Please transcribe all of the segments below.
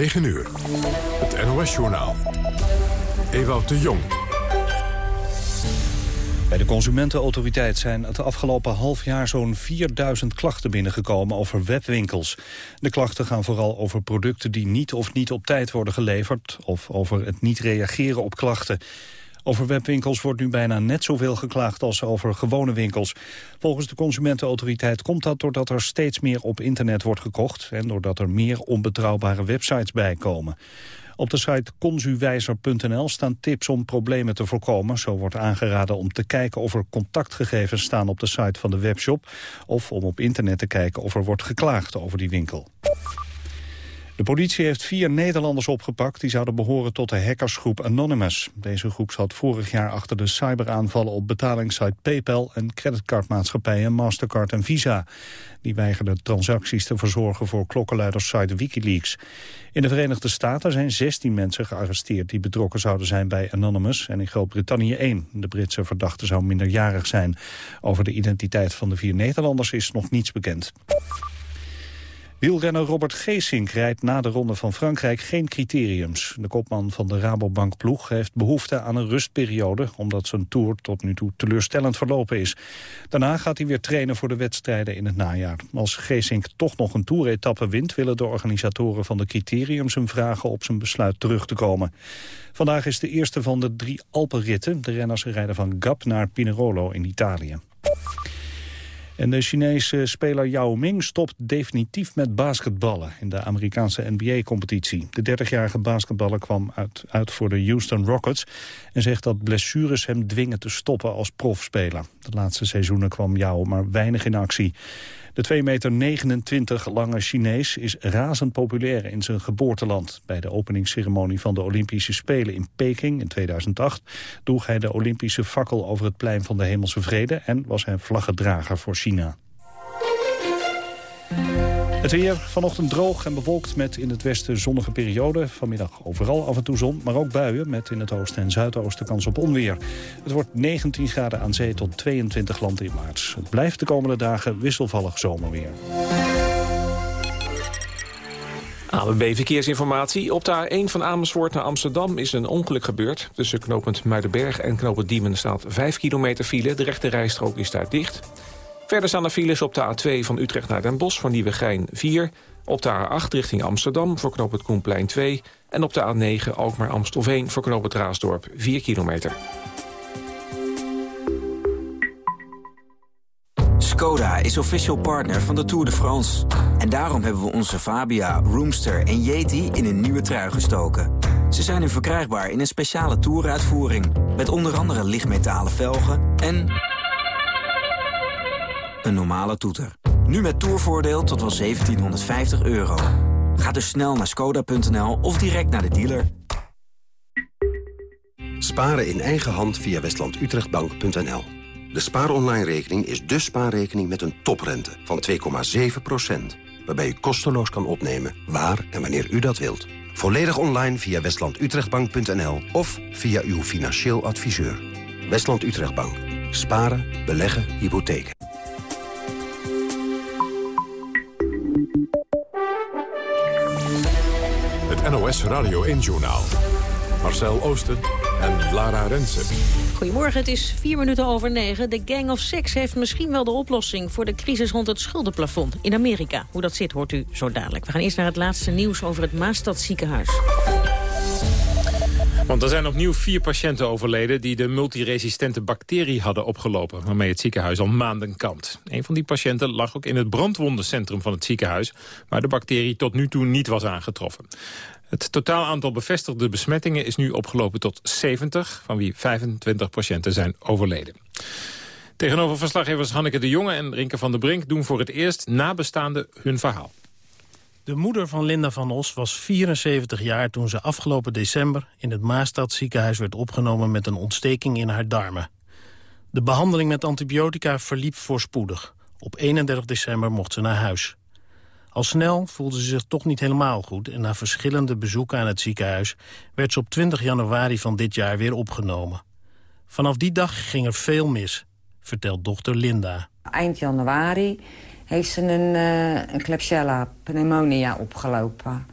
9 uur. Het NOS-journaal. Ewout de Jong. Bij de Consumentenautoriteit zijn het afgelopen half jaar zo'n 4000 klachten binnengekomen over webwinkels. De klachten gaan vooral over producten die niet of niet op tijd worden geleverd of over het niet reageren op klachten. Over webwinkels wordt nu bijna net zoveel geklaagd als over gewone winkels. Volgens de Consumentenautoriteit komt dat doordat er steeds meer op internet wordt gekocht... en doordat er meer onbetrouwbare websites bijkomen. Op de site consuwijzer.nl staan tips om problemen te voorkomen. Zo wordt aangeraden om te kijken of er contactgegevens staan op de site van de webshop... of om op internet te kijken of er wordt geklaagd over die winkel. De politie heeft vier Nederlanders opgepakt die zouden behoren tot de hackersgroep Anonymous. Deze groep zat vorig jaar achter de cyberaanvallen op betalingssite PayPal en creditcardmaatschappijen Mastercard en Visa. Die weigerden transacties te verzorgen voor klokkenluidersite Wikileaks. In de Verenigde Staten zijn 16 mensen gearresteerd die betrokken zouden zijn bij Anonymous en in Groot-Brittannië één. De Britse verdachte zou minderjarig zijn. Over de identiteit van de vier Nederlanders is nog niets bekend. Wielrenner Robert Geesink rijdt na de Ronde van Frankrijk geen criteriums. De kopman van de Rabobank-ploeg heeft behoefte aan een rustperiode... omdat zijn tour tot nu toe teleurstellend verlopen is. Daarna gaat hij weer trainen voor de wedstrijden in het najaar. Als Geesink toch nog een toeretappe wint... willen de organisatoren van de criteriums hem vragen op zijn besluit terug te komen. Vandaag is de eerste van de drie Alpenritten. De renners rijden van Gap naar Pinerolo in Italië. En de Chinese speler Yao Ming stopt definitief met basketballen in de Amerikaanse NBA-competitie. De 30-jarige basketballer kwam uit, uit voor de Houston Rockets en zegt dat blessures hem dwingen te stoppen als profspeler. De laatste seizoenen kwam Yao maar weinig in actie. De 2,29 meter lange Chinees is razend populair in zijn geboorteland. Bij de openingsceremonie van de Olympische Spelen in Peking in 2008... droeg hij de Olympische fakkel over het plein van de Hemelse Vrede... en was hij vlaggedrager voor China. Het weer vanochtend droog en bewolkt met in het westen zonnige periode. Vanmiddag overal af en toe zon, maar ook buien met in het oosten en zuidoosten kans op onweer. Het wordt 19 graden aan zee tot 22 land in maart. Het blijft de komende dagen wisselvallig zomerweer. ABB Verkeersinformatie. Op de A1 van Amersfoort naar Amsterdam is een ongeluk gebeurd. Tussen knooppunt Muidenberg en knooppunt Diemen staat 5 kilometer file. De rechte rijstrook is daar dicht. Verder staan er files op de A2 van Utrecht naar Den Bosch voor Nieuwegein 4. Op de A8 richting Amsterdam voor knoop het Koenplein 2. En op de A9 Alkmaar Amstelveen voor knoop het Raasdorp 4 kilometer. Skoda is official partner van de Tour de France. En daarom hebben we onze Fabia, Roomster en Yeti in een nieuwe trui gestoken. Ze zijn nu verkrijgbaar in een speciale toeruitvoering... met onder andere lichtmetalen velgen en een normale toeter. Nu met toervoordeel tot wel 1750 euro. Ga dus snel naar skoda.nl of direct naar de dealer. Sparen in eigen hand via westlandutrechtbank.nl. De spaaronline-rekening is de spaarrekening met een toprente van 2,7%. Waarbij u kosteloos kan opnemen waar en wanneer u dat wilt. Volledig online via westlandutrechtbank.nl of via uw financieel adviseur. Westland Utrechtbank. Sparen, beleggen, hypotheken. NOS Radio 1-journaal. Marcel Oosten en Lara Rensen. Goedemorgen, het is vier minuten over negen. De Gang of Six heeft misschien wel de oplossing... voor de crisis rond het schuldenplafond in Amerika. Hoe dat zit, hoort u zo dadelijk. We gaan eerst naar het laatste nieuws over het Maastadziekenhuis. Want er zijn opnieuw vier patiënten overleden... die de multiresistente bacterie hadden opgelopen... waarmee het ziekenhuis al maanden kampt. Een van die patiënten lag ook in het brandwondencentrum van het ziekenhuis... waar de bacterie tot nu toe niet was aangetroffen. Het totaal aantal bevestigde besmettingen is nu opgelopen tot 70... van wie 25 patiënten zijn overleden. Tegenover verslaggevers Hanneke de Jonge en Rinke van der Brink... doen voor het eerst nabestaanden hun verhaal. De moeder van Linda van Os was 74 jaar toen ze afgelopen december... in het Maastad ziekenhuis werd opgenomen met een ontsteking in haar darmen. De behandeling met antibiotica verliep voorspoedig. Op 31 december mocht ze naar huis. Al snel voelde ze zich toch niet helemaal goed... en na verschillende bezoeken aan het ziekenhuis... werd ze op 20 januari van dit jaar weer opgenomen. Vanaf die dag ging er veel mis, vertelt dochter Linda. Eind januari heeft ze een, uh, een Klebsiella pneumonia opgelopen.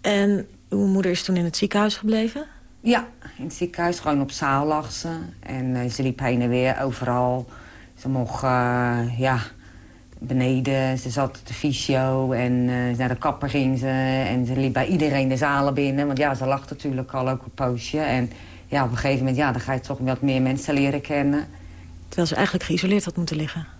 En uw moeder is toen in het ziekenhuis gebleven? Ja, in het ziekenhuis. Gewoon op zaal lag ze. En uh, ze liep heen en weer overal. Ze mocht, uh, ja, beneden. Ze zat op de fysio en uh, naar de kapper ging ze. En ze liep bij iedereen de zalen binnen. Want ja, ze lag natuurlijk al ook een poosje. En ja, op een gegeven moment, ja, dan ga je toch wat meer mensen leren kennen. Terwijl ze eigenlijk geïsoleerd had moeten liggen.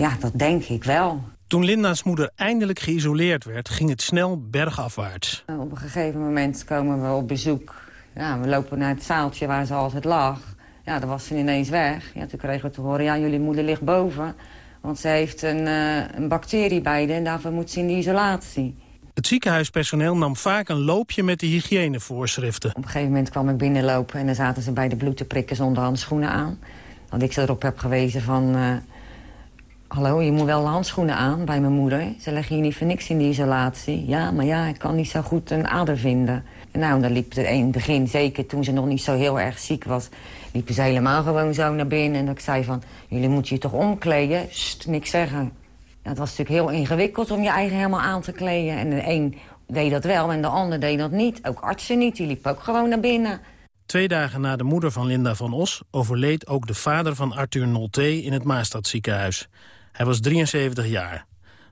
Ja, dat denk ik wel. Toen Linda's moeder eindelijk geïsoleerd werd, ging het snel bergafwaarts. Op een gegeven moment komen we op bezoek. Ja, we lopen naar het zaaltje waar ze altijd lag. Ja, dan was ze ineens weg. Ja, toen kregen we te horen, ja, jullie moeder ligt boven. Want ze heeft een, uh, een bacterie bij de en daarvoor moet ze in de isolatie. Het ziekenhuispersoneel nam vaak een loopje met de hygiënevoorschriften. Op een gegeven moment kwam ik binnenlopen en dan zaten ze bij de bloed te prikken zonder handschoenen aan. Want ik ze erop heb gewezen van... Uh, Hallo, je moet wel handschoenen aan bij mijn moeder. Ze leggen hier niet voor niks in die isolatie. Ja, maar ja, ik kan niet zo goed een ader vinden. En nou, dan liep het in het begin, zeker toen ze nog niet zo heel erg ziek was... liepen ze helemaal gewoon zo naar binnen. En ik zei van, jullie moeten je toch omkleden? Sst, niks zeggen. Het was natuurlijk heel ingewikkeld om je eigen helemaal aan te kleden. En de een deed dat wel en de ander deed dat niet. Ook artsen niet, die liepen ook gewoon naar binnen. Twee dagen na de moeder van Linda van Os overleed ook de vader van Arthur Nolte in het Maastadziekenhuis. Hij was 73 jaar.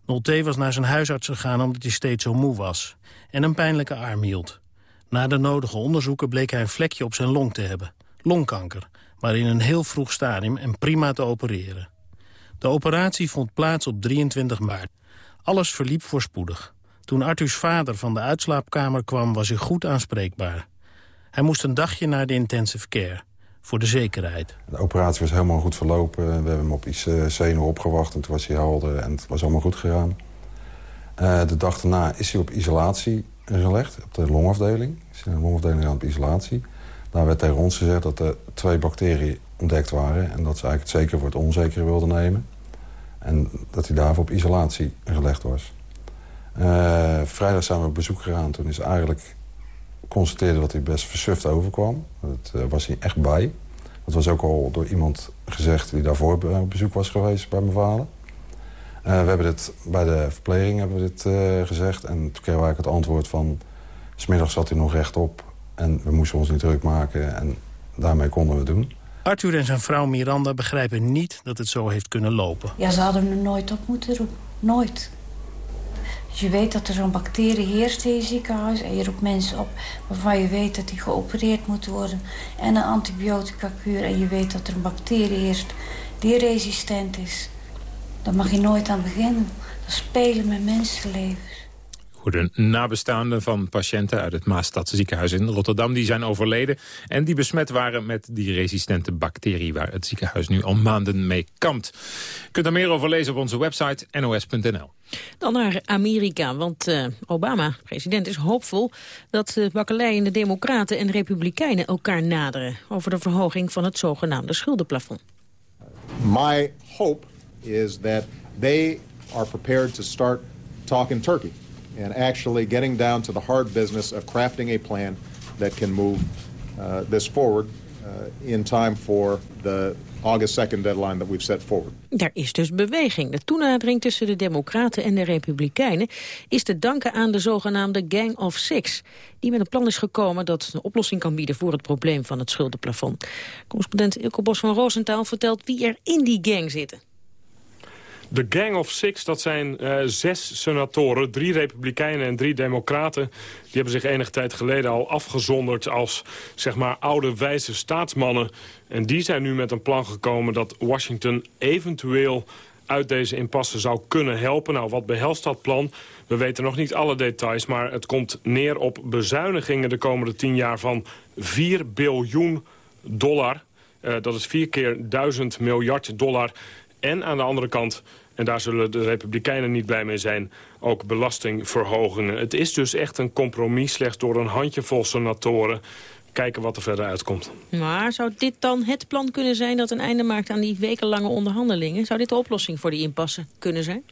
Nolte was naar zijn huisarts gegaan omdat hij steeds zo moe was. En een pijnlijke arm hield. Na de nodige onderzoeken bleek hij een vlekje op zijn long te hebben. Longkanker, maar in een heel vroeg stadium en prima te opereren. De operatie vond plaats op 23 maart. Alles verliep voorspoedig. Toen Arthurs vader van de uitslaapkamer kwam was hij goed aanspreekbaar. Hij moest een dagje naar de intensive care voor de zekerheid. De operatie was helemaal goed verlopen. We hebben hem op IC nog opgewacht en toen was hij helder en het was allemaal goed gegaan. Uh, de dag daarna is hij op isolatie gelegd, op de longafdeling. Is de longafdeling aan op isolatie. Daar werd tegen ons gezegd dat er twee bacteriën ontdekt waren... en dat ze eigenlijk het zeker voor het onzekere wilden nemen. En dat hij daarvoor op isolatie gelegd was. Uh, vrijdag zijn we op bezoek gegaan. Toen is eigenlijk constateerde dat hij best versuft overkwam. Dat uh, was hij echt bij. Dat was ook al door iemand gezegd die daarvoor op bezoek was geweest bij mijn vader. Uh, we hebben dit bij de verpleging hebben we dit uh, gezegd. En toen kregen we eigenlijk het antwoord van... smiddags zat hij nog rechtop en we moesten ons niet druk maken. En daarmee konden we het doen. Arthur en zijn vrouw Miranda begrijpen niet dat het zo heeft kunnen lopen. Ja, ze hadden hem er nooit op moeten roepen. Nooit. Dus je weet dat er zo'n bacterie heerst in je ziekenhuis... en je roept mensen op waarvan je weet dat die geopereerd moeten worden... en een antibiotica-kuur en je weet dat er een bacterie heerst die resistent is... Daar mag je nooit aan beginnen. Dat spelen met mensenlevens. De nabestaanden van patiënten uit het Maastadse ziekenhuis in Rotterdam... die zijn overleden en die besmet waren met die resistente bacterie... waar het ziekenhuis nu al maanden mee kampt. Je kunt er meer over lezen op onze website nos.nl. Dan naar Amerika, want uh, Obama, president, is hoopvol... dat de bakkelei en de democraten en republikeinen elkaar naderen... over de verhoging van het zogenaamde schuldenplafond. My hope is that they are prepared to start talking turkey and actually getting down to the hard business of crafting a plan that can move uh, this forward uh, in time for the August 2nd deadline that we've set forward. Er is dus beweging. De toenadering tussen de Democraten en de Republikeinen is te danken aan de zogenaamde Gang of Six, die met een plan is gekomen dat een oplossing kan bieden voor het probleem van het schuldenplafond. Correspondent Ilko Bos van Roosentaal vertelt wie er in die gang zitten. De Gang of Six, dat zijn uh, zes senatoren, drie republikeinen en drie democraten. Die hebben zich enige tijd geleden al afgezonderd als zeg maar oude wijze staatsmannen. En die zijn nu met een plan gekomen dat Washington eventueel uit deze impasse zou kunnen helpen. Nou, wat behelst dat plan? We weten nog niet alle details, maar het komt neer op bezuinigingen de komende tien jaar van 4 biljoen dollar. Uh, dat is vier keer duizend miljard dollar. En aan de andere kant, en daar zullen de Republikeinen niet blij mee zijn... ook belastingverhogingen. Het is dus echt een compromis slechts door een handjevol senatoren kijken wat er verder uitkomt. Maar zou dit dan het plan kunnen zijn dat een einde maakt aan die wekenlange onderhandelingen? Zou dit de oplossing voor die impasse kunnen zijn?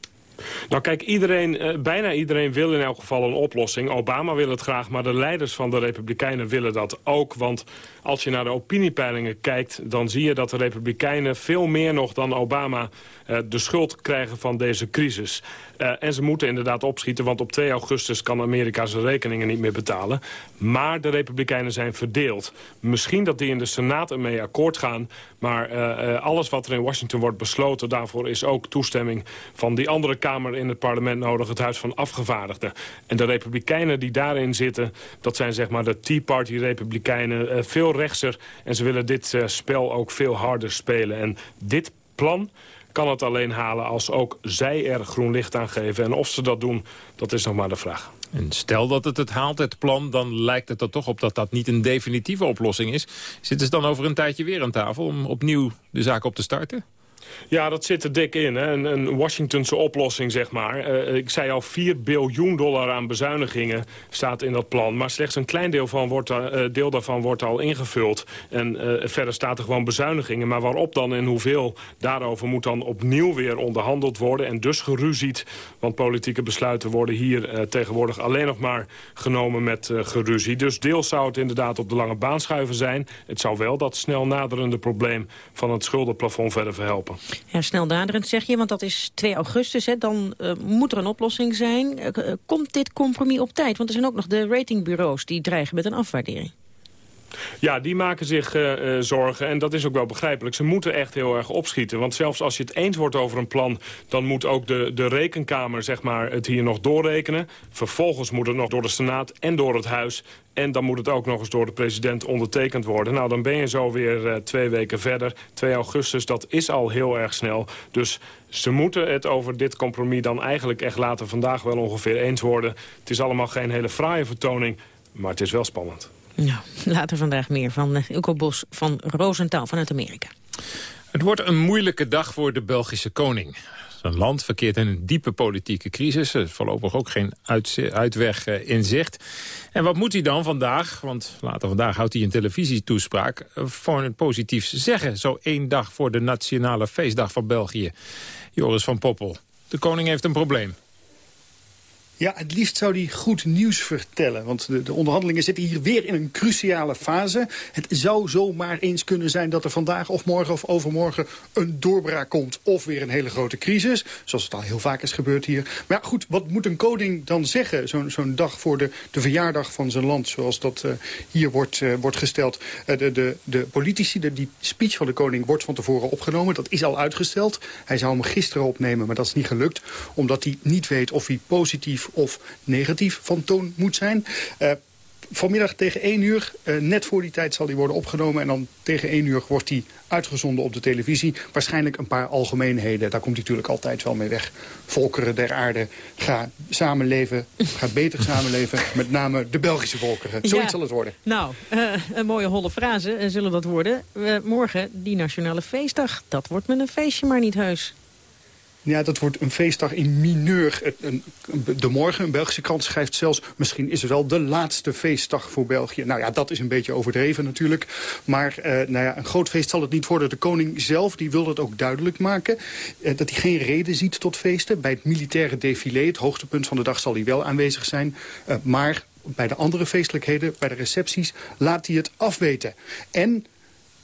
Nou kijk, iedereen, uh, bijna iedereen wil in elk geval een oplossing. Obama wil het graag, maar de leiders van de Republikeinen willen dat ook. Want als je naar de opiniepeilingen kijkt... dan zie je dat de Republikeinen veel meer nog dan Obama... Uh, de schuld krijgen van deze crisis. Uh, en ze moeten inderdaad opschieten, want op 2 augustus... kan Amerika zijn rekeningen niet meer betalen. Maar de Republikeinen zijn verdeeld. Misschien dat die in de Senaat ermee akkoord gaan... maar alles wat er in Washington wordt besloten... daarvoor is ook toestemming van die andere Kamer in het parlement nodig... het Huis van Afgevaardigden. En de Republikeinen die daarin zitten... dat zijn zeg maar de Tea Party-Republikeinen... veel rechtser. En ze willen dit uh, spel ook veel harder spelen. En dit plan kan het alleen halen als ook zij er groen licht aan geven. En of ze dat doen, dat is nog maar de vraag. En stel dat het het haalt, het plan, dan lijkt het er toch op dat dat niet een definitieve oplossing is. Zitten ze dan over een tijdje weer aan tafel om opnieuw de zaak op te starten? Ja, dat zit er dik in. Hè? Een, een Washingtonse oplossing, zeg maar. Uh, ik zei al, 4 biljoen dollar aan bezuinigingen staat in dat plan. Maar slechts een klein deel, van wordt, uh, deel daarvan wordt al ingevuld. En uh, verder staat er gewoon bezuinigingen. Maar waarop dan en hoeveel, daarover moet dan opnieuw weer onderhandeld worden. En dus geruzied, want politieke besluiten worden hier tegenwoordig alleen nog maar genomen met geruzie. Dus deels zou het inderdaad op de lange baan schuiven zijn. Het zou wel dat snel naderende probleem van het schuldenplafond verder verhelpen. Ja, snel daderend zeg je, want dat is 2 augustus. Hè, dan uh, moet er een oplossing zijn. Uh, komt dit compromis op tijd? Want er zijn ook nog de ratingbureaus die dreigen met een afwaardering. Ja, die maken zich uh, uh, zorgen en dat is ook wel begrijpelijk. Ze moeten echt heel erg opschieten. Want zelfs als je het eens wordt over een plan... dan moet ook de, de rekenkamer zeg maar, het hier nog doorrekenen. Vervolgens moet het nog door de Senaat en door het Huis. En dan moet het ook nog eens door de president ondertekend worden. Nou, dan ben je zo weer uh, twee weken verder. 2 augustus, dat is al heel erg snel. Dus ze moeten het over dit compromis dan eigenlijk echt later vandaag wel ongeveer eens worden. Het is allemaal geen hele fraaie vertoning, maar het is wel spannend. Nou, later vandaag meer van uh, Ilko Bos van Rosenthal vanuit Amerika. Het wordt een moeilijke dag voor de Belgische koning. Zijn land verkeert in een diepe politieke crisis. Er is voorlopig ook geen uitweg uh, in zicht. En wat moet hij dan vandaag, want later vandaag houdt hij een televisietoespraak... Uh, voor het positiefs zeggen, zo één dag voor de nationale feestdag van België. Joris van Poppel, de koning heeft een probleem. Ja, het liefst zou hij goed nieuws vertellen. Want de, de, onderhandelingen zitten hier weer in een cruciale fase. Het zou zomaar eens kunnen zijn dat er vandaag of morgen of overmorgen een doorbraak komt. Of weer een hele grote crisis. Zoals het al heel vaak is gebeurd hier. Maar ja, goed, wat moet een koning dan zeggen? Zo'n dag voor de, de verjaardag van zijn land. Zoals dat uh, hier wordt, uh, wordt gesteld. Uh, de, de, de politici, de, die speech van de koning wordt van tevoren opgenomen. Dat is al uitgesteld. Hij zou hem gisteren opnemen, maar dat is niet gelukt. Omdat hij niet weet of hij positief of negatief van toon moet zijn. Uh, vanmiddag tegen 1 uur, uh, net voor die tijd zal die worden opgenomen... en dan tegen 1 uur wordt die uitgezonden op de televisie. Waarschijnlijk een paar algemeenheden, daar komt hij natuurlijk altijd wel mee weg. Volkeren der aarde, ga samenleven, ga beter samenleven... met name de Belgische volkeren. Zoiets ja. zal het worden. Nou, uh, een mooie holle frase zullen dat worden. morgen, die nationale feestdag, dat wordt met een feestje maar niet heus. Ja, dat wordt een feestdag in mineur. De Morgen, een Belgische krant, schrijft zelfs... misschien is het wel de laatste feestdag voor België. Nou ja, dat is een beetje overdreven natuurlijk. Maar uh, nou ja, een groot feest zal het niet worden. De koning zelf die wil dat ook duidelijk maken. Uh, dat hij geen reden ziet tot feesten. Bij het militaire défilé, het hoogtepunt van de dag, zal hij wel aanwezig zijn. Uh, maar bij de andere feestelijkheden, bij de recepties, laat hij het afweten. En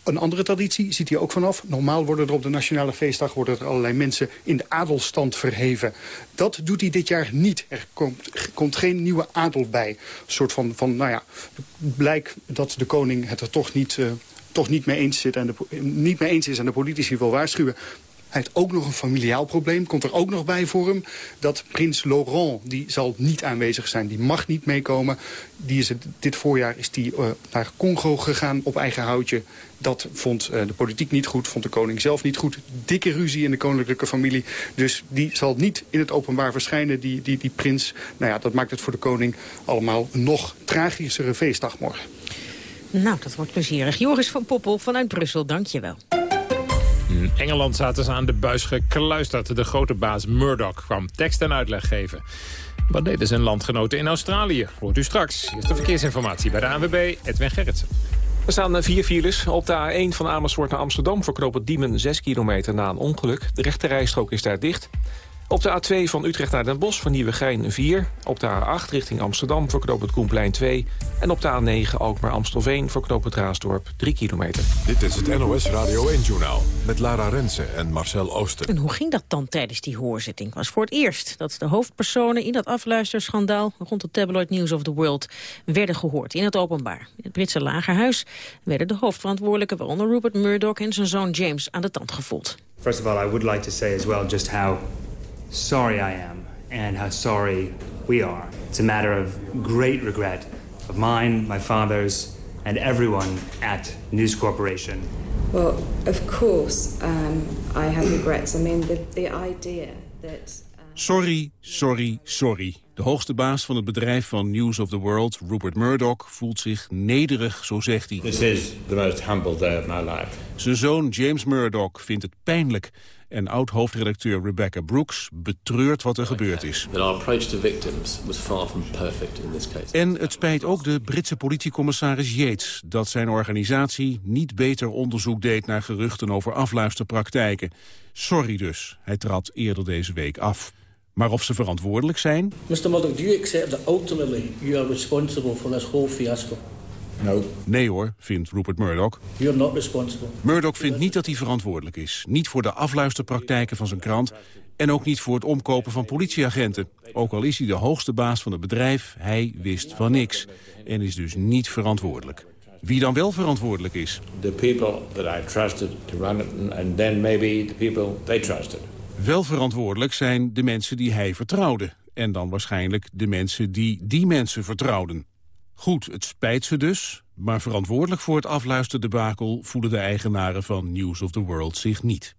een andere traditie ziet hij ook vanaf. Normaal worden er op de Nationale Feestdag worden er allerlei mensen in de adelstand verheven. Dat doet hij dit jaar niet. Er komt, komt geen nieuwe adel bij. Een soort van, van nou ja, blijk dat de koning het er toch niet... Uh, toch niet mee, eens zit en niet mee eens is en de politici wil waarschuwen. Hij heeft ook nog een familiaal probleem. Komt er ook nog bij voor hem. Dat prins Laurent, die zal niet aanwezig zijn. Die mag niet meekomen. Die is dit voorjaar is die uh, naar Congo gegaan op eigen houtje. Dat vond uh, de politiek niet goed, vond de koning zelf niet goed. Dikke ruzie in de koninklijke familie. Dus die zal niet in het openbaar verschijnen, die, die, die prins. Nou ja, dat maakt het voor de koning allemaal nog tragischere feestdag morgen. Nou, dat wordt plezierig. Joris van Poppel vanuit Brussel, dank je wel. In Engeland zaten ze aan de buis gekluisterd. De grote baas Murdoch kwam tekst en uitleg geven. Wat deden zijn landgenoten in Australië? Hoort u straks. Hier is de verkeersinformatie bij de ANWB, Edwin Gerritsen. Er staan vier files. Op de A1 van Amersfoort naar Amsterdam verkropen Diemen 6 kilometer na een ongeluk. De rechte rijstrook is daar dicht. Op de A2 van Utrecht naar Den Bosch van Nieuwegein 4. Op de A8 richting Amsterdam voor knoop het Koenplein 2. En op de A9 ook maar Amstelveen voor knoop het Raasdorp 3 kilometer. Dit is het NOS Radio 1-journaal met Lara Rensen en Marcel Ooster. En hoe ging dat dan tijdens die hoorzitting? Het was voor het eerst dat de hoofdpersonen in dat afluisterschandaal... rond het tabloid News of the World werden gehoord in het openbaar. In het Britse lagerhuis werden de hoofdverantwoordelijken... waaronder Rupert Murdoch en zijn zoon James aan de tand gevoeld. First of all, I would like to say as well just how sorry I am and how sorry we are. It's a matter of great regret of mine, my father's, and everyone at News Corporation. Well, of course, um, I have regrets. I mean, the, the idea that... Sorry, sorry, sorry. De hoogste baas van het bedrijf van News of the World, Rupert Murdoch, voelt zich nederig, zo zegt hij. This is the most humble day of my life. Zijn zoon James Murdoch vindt het pijnlijk en oud-hoofdredacteur Rebecca Brooks betreurt wat er gebeurd is. En het spijt ook de Britse politiecommissaris Yates... dat zijn organisatie niet beter onderzoek deed naar geruchten over afluisterpraktijken. Sorry dus, hij trad eerder deze week af. Maar of ze verantwoordelijk zijn? Mr. Murdoch, do you accept that ultimately you are responsible for this whole fiasco? No. Nee hoor, vindt Rupert Murdoch. You're not responsible. Murdoch vindt niet dat hij verantwoordelijk is. Niet voor de afluisterpraktijken van zijn krant... en ook niet voor het omkopen van politieagenten. Ook al is hij de hoogste baas van het bedrijf, hij wist van niks. En is dus niet verantwoordelijk. Wie dan wel verantwoordelijk is? The people that I trusted to run it and then maybe the people they trusted. Wel verantwoordelijk zijn de mensen die hij vertrouwde. En dan waarschijnlijk de mensen die die mensen vertrouwden. Goed, het spijt ze dus, maar verantwoordelijk voor het afluisterdebakel voelen de eigenaren van News of the World zich niet.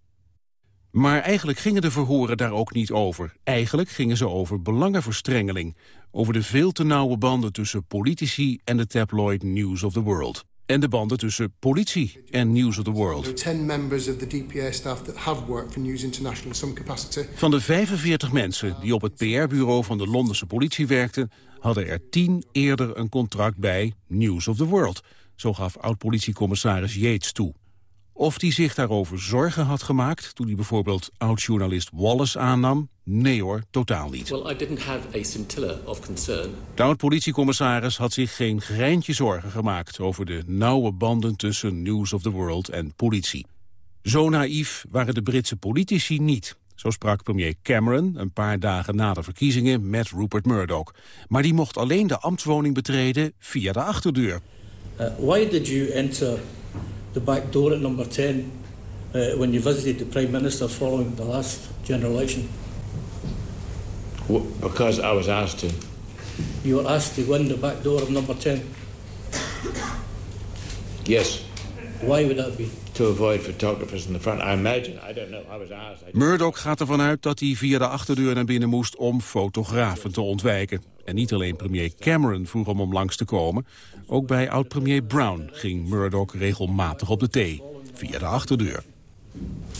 Maar eigenlijk gingen de verhoren daar ook niet over. Eigenlijk gingen ze over belangenverstrengeling. Over de veel te nauwe banden tussen politici en de tabloid News of the World. En de banden tussen politie en News of the World. 10 members of the DPA staff that have worked for News International in some capacity. Van de 45 mensen die op het PR-bureau van de Londense politie werkten... hadden er 10 eerder een contract bij News of the World. Zo gaf oud-politiecommissaris Yates toe. Of die zich daarover zorgen had gemaakt toen hij bijvoorbeeld oud-journalist Wallace aannam? Nee hoor, totaal niet. Well, I didn't have a scintilla of concern. De oud-politiecommissaris had zich geen greintje zorgen gemaakt over de nauwe banden tussen News of the World en politie. Zo naïef waren de Britse politici niet. Zo sprak premier Cameron een paar dagen na de verkiezingen met Rupert Murdoch. Maar die mocht alleen de ambtswoning betreden via de achterdeur. Uh, why did you enter the back door at number 10 uh, when you visited the Prime Minister following the last general election? Because I was asked to. You were asked to go in the back door of number 10. Yes. Why would that be? To avoid photographers in the front. I imagine. I don't know. I was asked. I Murdoch gaat ervan uit dat hij via de achterdeur naar binnen moest om fotografen te ontwijken. En niet alleen premier Cameron vroeg hem om langs te komen. Ook bij oud-premier Brown ging Murdoch regelmatig op de thee. Via de achterdeur.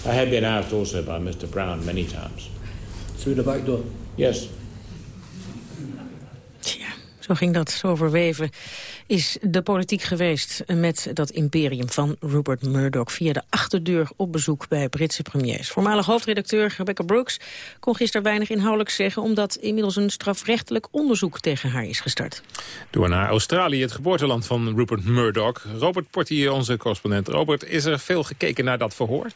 I had been asked also by Mr. Brown many times. Through the back door? Yes. Zo ging dat, zo verweven is de politiek geweest met dat imperium van Rupert Murdoch via de achterdeur op bezoek bij Britse premiers. Voormalig hoofdredacteur Rebecca Brooks kon gisteren weinig inhoudelijk zeggen omdat inmiddels een strafrechtelijk onderzoek tegen haar is gestart. Door naar Australië, het geboorteland van Rupert Murdoch. Robert Portier, onze correspondent. Robert, is er veel gekeken naar dat verhoor?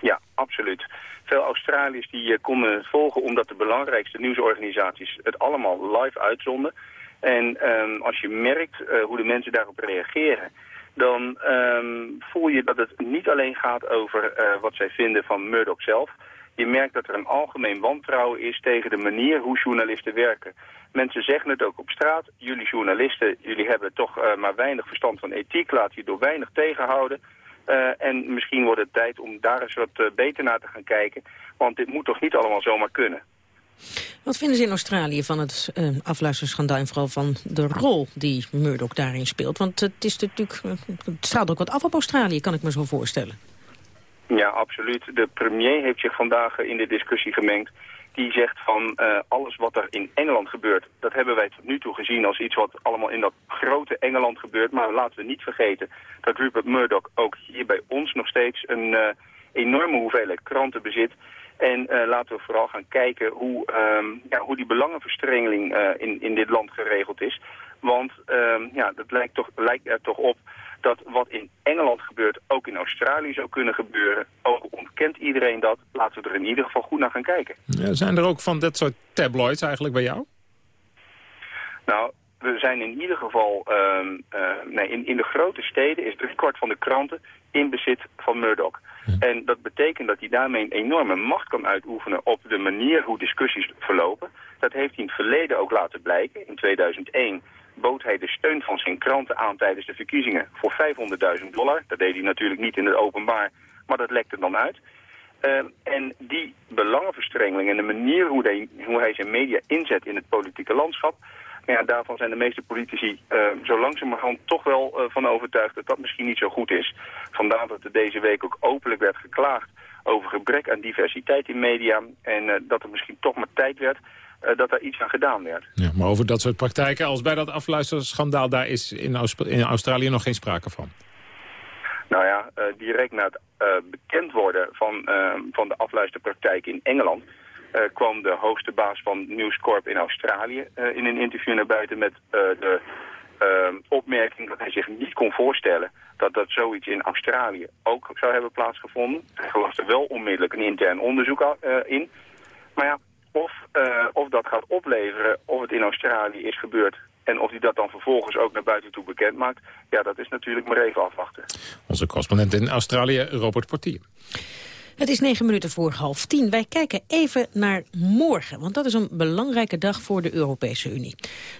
Ja, absoluut. Veel Australiërs die konden het volgen omdat de belangrijkste nieuwsorganisaties het allemaal live uitzonden. En um, als je merkt uh, hoe de mensen daarop reageren, dan um, voel je dat het niet alleen gaat over uh, wat zij vinden van Murdoch zelf. Je merkt dat er een algemeen wantrouwen is tegen de manier hoe journalisten werken. Mensen zeggen het ook op straat. Jullie journalisten, jullie hebben toch maar weinig verstand van ethiek. Laat je door weinig tegenhouden. Uh, en misschien wordt het tijd om daar eens wat uh, beter naar te gaan kijken. Want dit moet toch niet allemaal zomaar kunnen. Wat vinden ze in Australië van het uh, afluisterschandaal... en vooral van de rol die Murdoch daarin speelt? Want het, is natuurlijk, het straalt ook wat af op Australië, kan ik me zo voorstellen. Ja, absoluut. De premier heeft zich vandaag in de discussie gemengd. Die zegt van uh, alles wat er in Engeland gebeurt... dat hebben wij tot nu toe gezien als iets wat allemaal in dat grote Engeland gebeurt. Maar laten we niet vergeten dat Rupert Murdoch ook hier bij ons nog steeds... een uh, enorme hoeveelheid kranten bezit En laten we vooral gaan kijken hoe, ehm, ja, hoe die belangenverstrengeling in, in dit land geregeld is. Want ehm, ja, dat lijkt, toch, lijkt er toch op dat wat in Engeland gebeurt ook in Australië zou kunnen gebeuren. Ook ontkent iedereen dat. Laten we er in ieder geval goed naar gaan kijken. Ja, zijn er ook van dat soort tabloids eigenlijk bij jou? Nou, we zijn in ieder geval... Ehm, eh, nee, in, in de grote steden is driekwart van de kranten in bezit van Murdoch. En dat betekent dat hij daarmee een enorme macht kan uitoefenen op de manier hoe discussies verlopen. Dat heeft hij in het verleden ook laten blijken. In 2001 bood hij de steun van zijn kranten aan tijdens de verkiezingen voor 500.000 dollar. Dat deed hij natuurlijk niet in het openbaar, maar dat lekte dan uit. Ehm, en die belangenverstrengeling en de manier hoe hij, hoe hij zijn media inzet in het politieke landschap... Ja, daarvan zijn de meeste politici uh, zo langzamerhand toch wel uh, van overtuigd dat dat misschien niet zo goed is. Vandaar dat er deze week ook openlijk werd geklaagd over gebrek aan diversiteit in media. En uh, dat er misschien toch maar tijd werd dat daar iets aan gedaan werd. Ja, maar over dat soort praktijken als bij dat afluisterschandaal... daar is in, Aus in Australië nog geen sprake van. Nou ja, uh, direct na het uh, bekend worden van, van de afluisterpraktijk in Engeland... kwam de hoogste baas van News Corp in Australië in een interview naar buiten... met de opmerking dat hij zich niet kon voorstellen dat dat zoiets in Australië ook zou hebben plaatsgevonden. Hij gelooft er wel onmiddellijk een intern onderzoek in. Maar ja, of, uh, of dat gaat opleveren, of het in Australië is gebeurd... en of hij dat dan vervolgens ook naar buiten toe bekend maakt... ja, dat is natuurlijk maar even afwachten. Onze correspondent in Australië, Robert Portier. Het is negen minuten voor half tien. Wij kijken even naar morgen, want dat is een belangrijke dag voor de Europese Unie.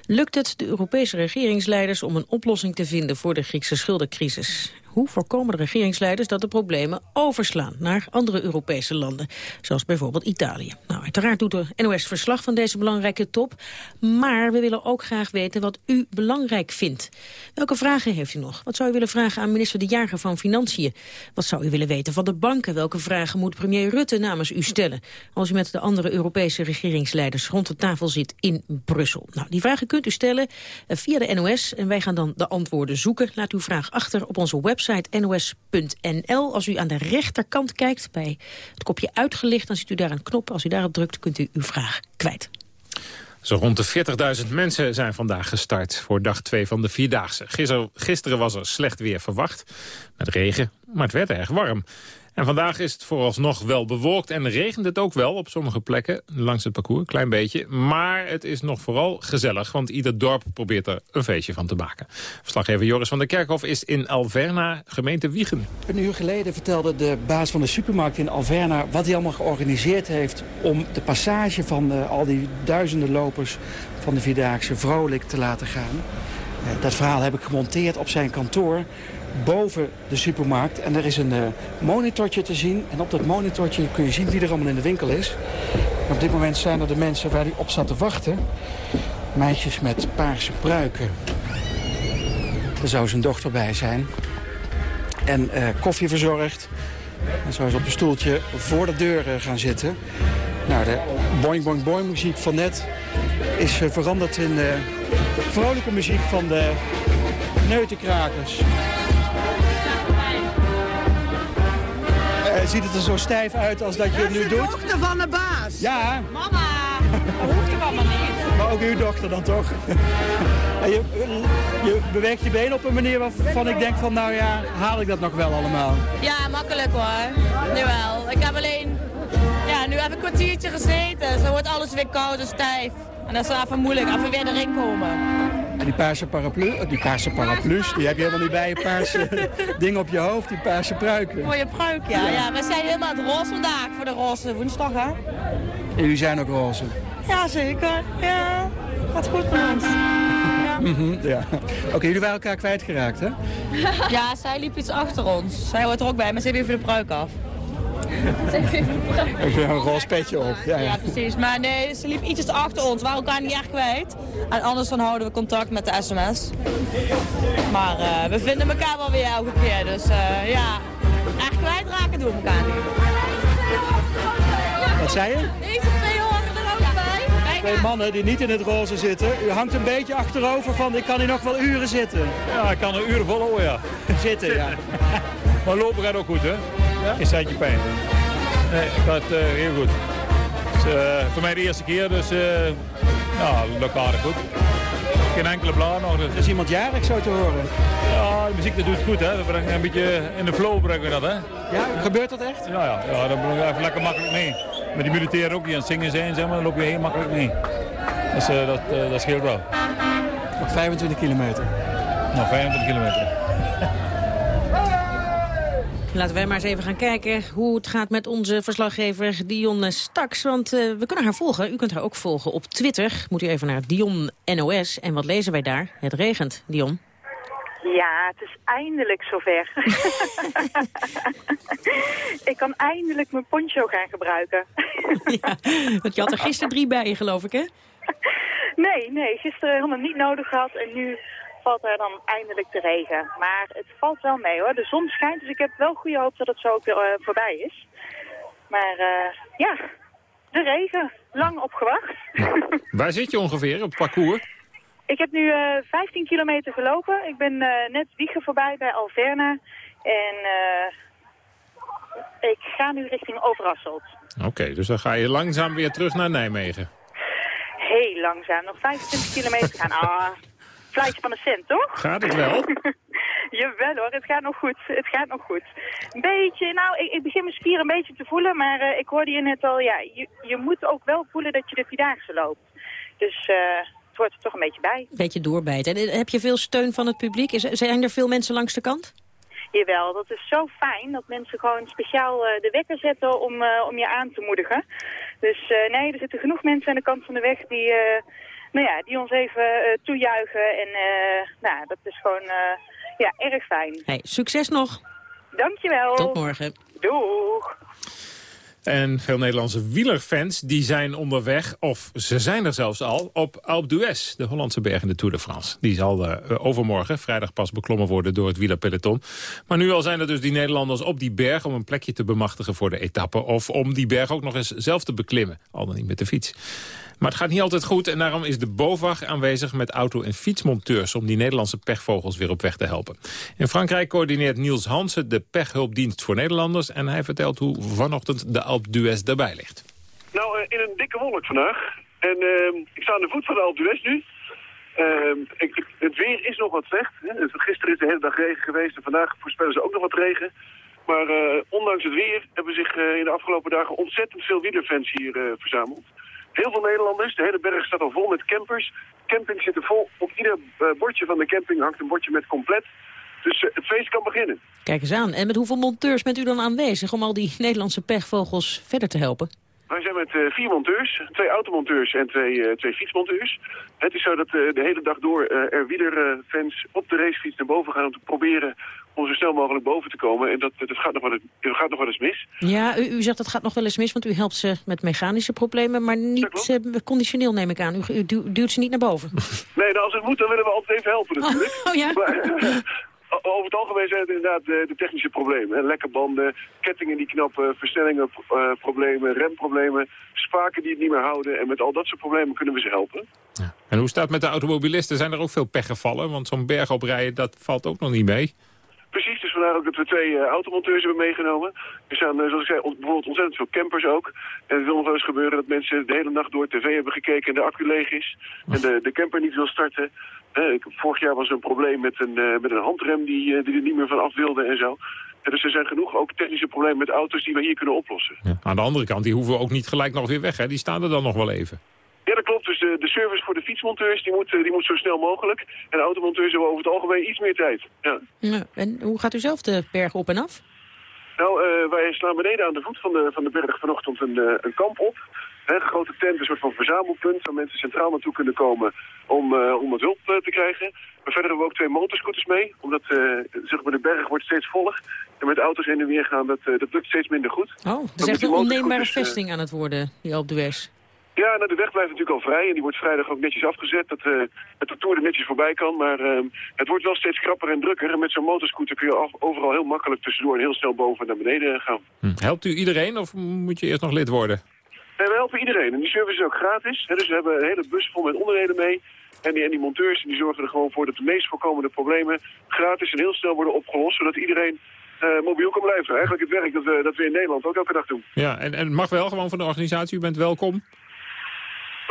Lukt het de Europese regeringsleiders om een oplossing te vinden voor de Griekse schuldencrisis? Hoe voorkomen de regeringsleiders dat de problemen overslaan naar andere Europese landen, zoals bijvoorbeeld Italië? Nou, uiteraard doet de NOS verslag van deze belangrijke top, maar we willen ook graag weten wat u belangrijk vindt. Welke vragen heeft u nog? Wat zou u willen vragen aan minister De Jager van Financiën? Wat zou u willen weten van de banken? Welke vragen moet premier Rutte namens u stellen als u met de andere Europese regeringsleiders rond de tafel zit in Brussel? Nou, die vragen kunt u stellen eh, via de NOS en wij gaan dan de antwoorden zoeken. Laat uw vraag achter op onze website website nos.nl. Als u aan de rechterkant kijkt bij het kopje uitgelicht... dan ziet u daar een knop. Als u daarop drukt, kunt u uw vraag kwijt. Zo rond de 40.000 mensen zijn vandaag gestart voor dag 2 van de Vierdaagse. Gisteren was er slecht weer verwacht, met regen, maar het werd erg warm. En vandaag is het vooralsnog wel bewolkt en regent het ook wel op sommige plekken langs het parcours, klein beetje. Maar het is nog vooral gezellig, want ieder dorp probeert er een feestje van te maken. Verslaggever Joris van der Kerkhof is in Alverna, gemeente Wiegen. Een uur geleden vertelde de baas van de supermarkt in Alverna wat hij allemaal georganiseerd heeft om de passage van uh, al die duizenden lopers van de Vierdaagse vrolijk te laten gaan. Uh, dat verhaal heb ik gemonteerd op zijn kantoor boven de supermarkt. En er is een uh, monitortje te zien. En op dat monitortje kun je zien wie er allemaal in de winkel is. Op dit moment zijn er de mensen waar hij op staat te wachten. Meisjes met paarse pruiken. Er zou zijn dochter bij zijn. En uh, koffie verzorgd. En zou ze op een stoeltje voor de deur uh, gaan zitten. Nou, de boing boing boing muziek van net is veranderd in vrolijke muziek van de neutenkrakers. Uh, ziet het er zo stijf uit als dat je het nu doet? de dochter van de baas. Ja. Mama, dat hoeft er allemaal niet. Maar ook uw dochter dan toch? je, je beweegt je been op een manier waarvan ik denk van, nou ja, haal ik dat nog wel allemaal? Ja, makkelijk hoor. Nu wel. Ik heb alleen, ja, nu even een kwartiertje gezeten. Zo wordt alles weer koud en stijf. En dat is even moeilijk, even weer erin komen. En die paarse paraplu, die paarse paraplu's, die heb je helemaal niet bij je paarse ding op je hoofd, die paarse pruiken. Mooie pruik, ja. ja. We zijn helemaal het roze vandaag voor de roze woensdag, hè. En jullie zijn ook roze? Ja, zeker. Ja, gaat goed met ons. Ja. Mm -hmm, ja. Oké, okay, jullie waren elkaar kwijtgeraakt, hè? ja, zij liep iets achter ons. Zij hoort er ook bij, maar ze heeft even de pruik af. Even een roze petje op. Ja, ja. ja, precies. Maar nee, ze liep ietsjes achter ons. We waren elkaar niet echt kwijt. En anders dan houden we contact met de sms. Maar uh, we vinden elkaar wel weer elke keer. Dus uh, ja, echt kwijtraken doen we elkaar niet. Wat zei je? Deze twee horen er ook bij. Twee mannen die niet in het roze zitten. U hangt een beetje achterover van ik kan hier nog wel uren zitten. Ja, ik kan er uren volhouden, ja. Zitten, ja. maar lopen gaat ook goed, hè? Ja? Geen seintje pijn. Nee, het gaat uh, heel goed. Dus, uh, voor mij de eerste keer, dus ja, lukt aardig goed. Geen enkele blaar nog. Dus. Is iemand jarig zo te horen? Ja, de muziek dat doet goed, hè. We brengen een beetje in de flow brengen we dat, hè. Ja, gebeurt dat echt? Ja, ja, ja dan ben ik even lekker makkelijk mee. Met die militairen ook die aan het zingen zijn, zeg maar, dan loop je heel makkelijk mee. Dus dat, dat scheelt wel. Nog 25 kilometer? Nog 25 kilometer. Laten wij maar eens even gaan kijken hoe het gaat met onze verslaggever Dion Staks. Want uh, we kunnen haar volgen. U kunt haar ook volgen op Twitter. Moet u even naar Dion NOS. En wat lezen wij daar? Het regent, Dion. Ja, het is eindelijk zover. ik kan eindelijk mijn poncho gaan gebruiken. ja, want je had er gisteren drie bij geloof ik, hè? Nee, nee, gisteren helemaal niet nodig gehad. En nu valt er dan eindelijk de regen. Maar het valt wel mee hoor. De zon schijnt, dus ik heb wel goede hoop dat het zo ook weer uh, voorbij is. Maar uh, ja, de regen. Lang opgewacht. Waar zit je ongeveer op het parcours? Ik heb nu uh, 15 kilometer gelopen. Ik ben net Wiegen voorbij bij Alverna. En ik ga nu richting Overasselt. Oké, dus dan ga je langzaam weer terug naar Nijmegen. Heel langzaam. Nog 25 kilometer gaan. Ah, fluitje van de cent, toch? Gaat het wel? Jawel hoor, het gaat nog goed. Het gaat nog goed. Een beetje, nou, ik, ik begin mijn spieren een beetje te voelen, maar uh, ik hoorde je net al, ja, je, je moet ook wel voelen dat je de Vierdaagse loopt. Dus uh, het hoort er toch een beetje bij. Beetje doorbijten. En heb je veel steun van het publiek? Is, zijn er veel mensen langs de kant? Jawel, dat is zo fijn dat mensen gewoon speciaal uh, de wekker zetten om, uh, om je aan te moedigen. Dus uh, nee, er zitten genoeg mensen aan de kant van de weg die, nou ja, die ons even toejuichen. En nou, dat is gewoon ja, erg fijn. Hey, succes nog. Dankjewel. Tot morgen. Doeg. En veel Nederlandse wielerfans die zijn onderweg, of ze zijn er zelfs al, op Alpe d'Huez, de Hollandse berg in de Tour de France. Die zal uh, overmorgen, vrijdag pas beklommen worden door het wielerpeloton. Maar nu al zijn er dus die Nederlanders op die berg om een plekje te bemachtigen voor de etappe. Of om die berg ook nog eens zelf te beklimmen, al dan niet met de fiets. Maar het gaat niet altijd goed en daarom is de BOVAG aanwezig met auto- en fietsmonteurs... om die Nederlandse pechvogels weer op weg te helpen. In Frankrijk coördineert Niels Hansen de pechhulpdienst voor Nederlanders... en hij vertelt hoe vanochtend de Alpe d'Huez daarbij ligt. Nou, uh, in een dikke wolk vandaag. En uh, ik sta aan de voet van de Alpe d'Huez nu. Uh, ik, het weer is nog wat slecht. Hè. Gisteren is de hele dag regen geweest en vandaag voorspellen ze ook nog wat regen. Maar ondanks het weer hebben zich in de afgelopen dagen ontzettend veel wielerfans hier verzameld. Heel veel Nederlanders. De hele berg staat al vol met campers. Camping zit er vol. Op ieder uh, bordje van de camping hangt een bordje met compleet. Dus uh, het feest kan beginnen. Kijk eens aan. En met hoeveel monteurs bent u dan aanwezig om al die Nederlandse pechvogels verder te helpen? Wij zijn met uh, vier monteurs, twee automonteurs en twee, twee fietsmonteurs. Het is zo dat de hele dag door er wielerfans op de racefiets naar boven gaan om te proberen om zo snel mogelijk boven te komen. En dat, dat, gaat, nog wel eens, dat gaat nog wel eens mis. Ja, u, u zegt dat gaat nog wel eens mis, want u helpt ze met mechanische problemen, maar niet uh, conditioneel neem ik aan. U, u, duwt ze niet naar boven. Nee, nou, als het moet, dan willen we altijd even helpen natuurlijk. Oh, oh ja? Maar, over het algemeen zijn het inderdaad de, de technische problemen. Lekke banden, kettingen die knappen, versnellingen uh, problemen, remproblemen, spaken die het niet meer houden. En met al dat soort problemen kunnen we ze helpen. Ja. En hoe staat het met de automobilisten? Zijn er ook veel pechgevallen? Want zo'n berg oprijden, dat valt ook nog niet mee. Precies, dus vandaar ook dat we twee uh, automonteurs hebben meegenomen. Er staan, uh, zoals ik zei, bijvoorbeeld ontzettend veel campers ook. En het wil nog wel eens gebeuren dat mensen de hele nacht door tv hebben gekeken en de accu leeg is. En de, de camper niet wil starten. Vorig jaar was er een probleem met een, met een handrem die, die er niet meer van af wilde en zo. En dus er zijn genoeg ook technische problemen met auto's die we hier kunnen oplossen. Aan de andere kant, die hoeven ook niet gelijk nog weer weg. Hè? Die staan er dan nog wel even. Ja, dat klopt. Dus de, de service voor de fietsmonteurs die moet, die moet zo snel mogelijk. En de automonteurs hebben over het algemeen iets meer tijd. Ja. ja en hoe gaat u zelf de berg op en af? Nou, uh, wij slaan beneden aan de voet van de, van de berg vanochtend een, uh, een kamp op. He, een grote tent, een soort van verzamelpunt waar mensen centraal naartoe kunnen komen om, uh, om wat hulp te krijgen. Maar verder hebben we ook twee motorscooters mee, omdat zeg maar, de berg wordt steeds voller. En met auto's in en weer gaan, dat, dat lukt steeds minder goed. Oh, dat is echt een onneembare vesting aan het worden, die op de West. Ja, nou, de weg blijft natuurlijk al vrij en die wordt vrijdag ook netjes afgezet. Dat, uh, dat de Tour er netjes voorbij kan, maar uh, het wordt wel steeds krapper en drukker. En met zo'n motorscooter kun je overal heel makkelijk tussendoor en heel snel boven en naar beneden gaan. Hm. Helpt u iedereen of moet je eerst nog lid worden? Nee, we helpen iedereen en die service is ook gratis. Hè, dus we hebben een hele bus vol met onderdelen mee. En die, en die monteurs die zorgen er gewoon voor dat de meest voorkomende problemen gratis en heel snel worden opgelost. Zodat iedereen mobiel kan blijven. Eigenlijk het werk dat we, dat we in Nederland ook elke dag doen. Ja, en, en het mag wel gewoon van de organisatie. U bent welkom.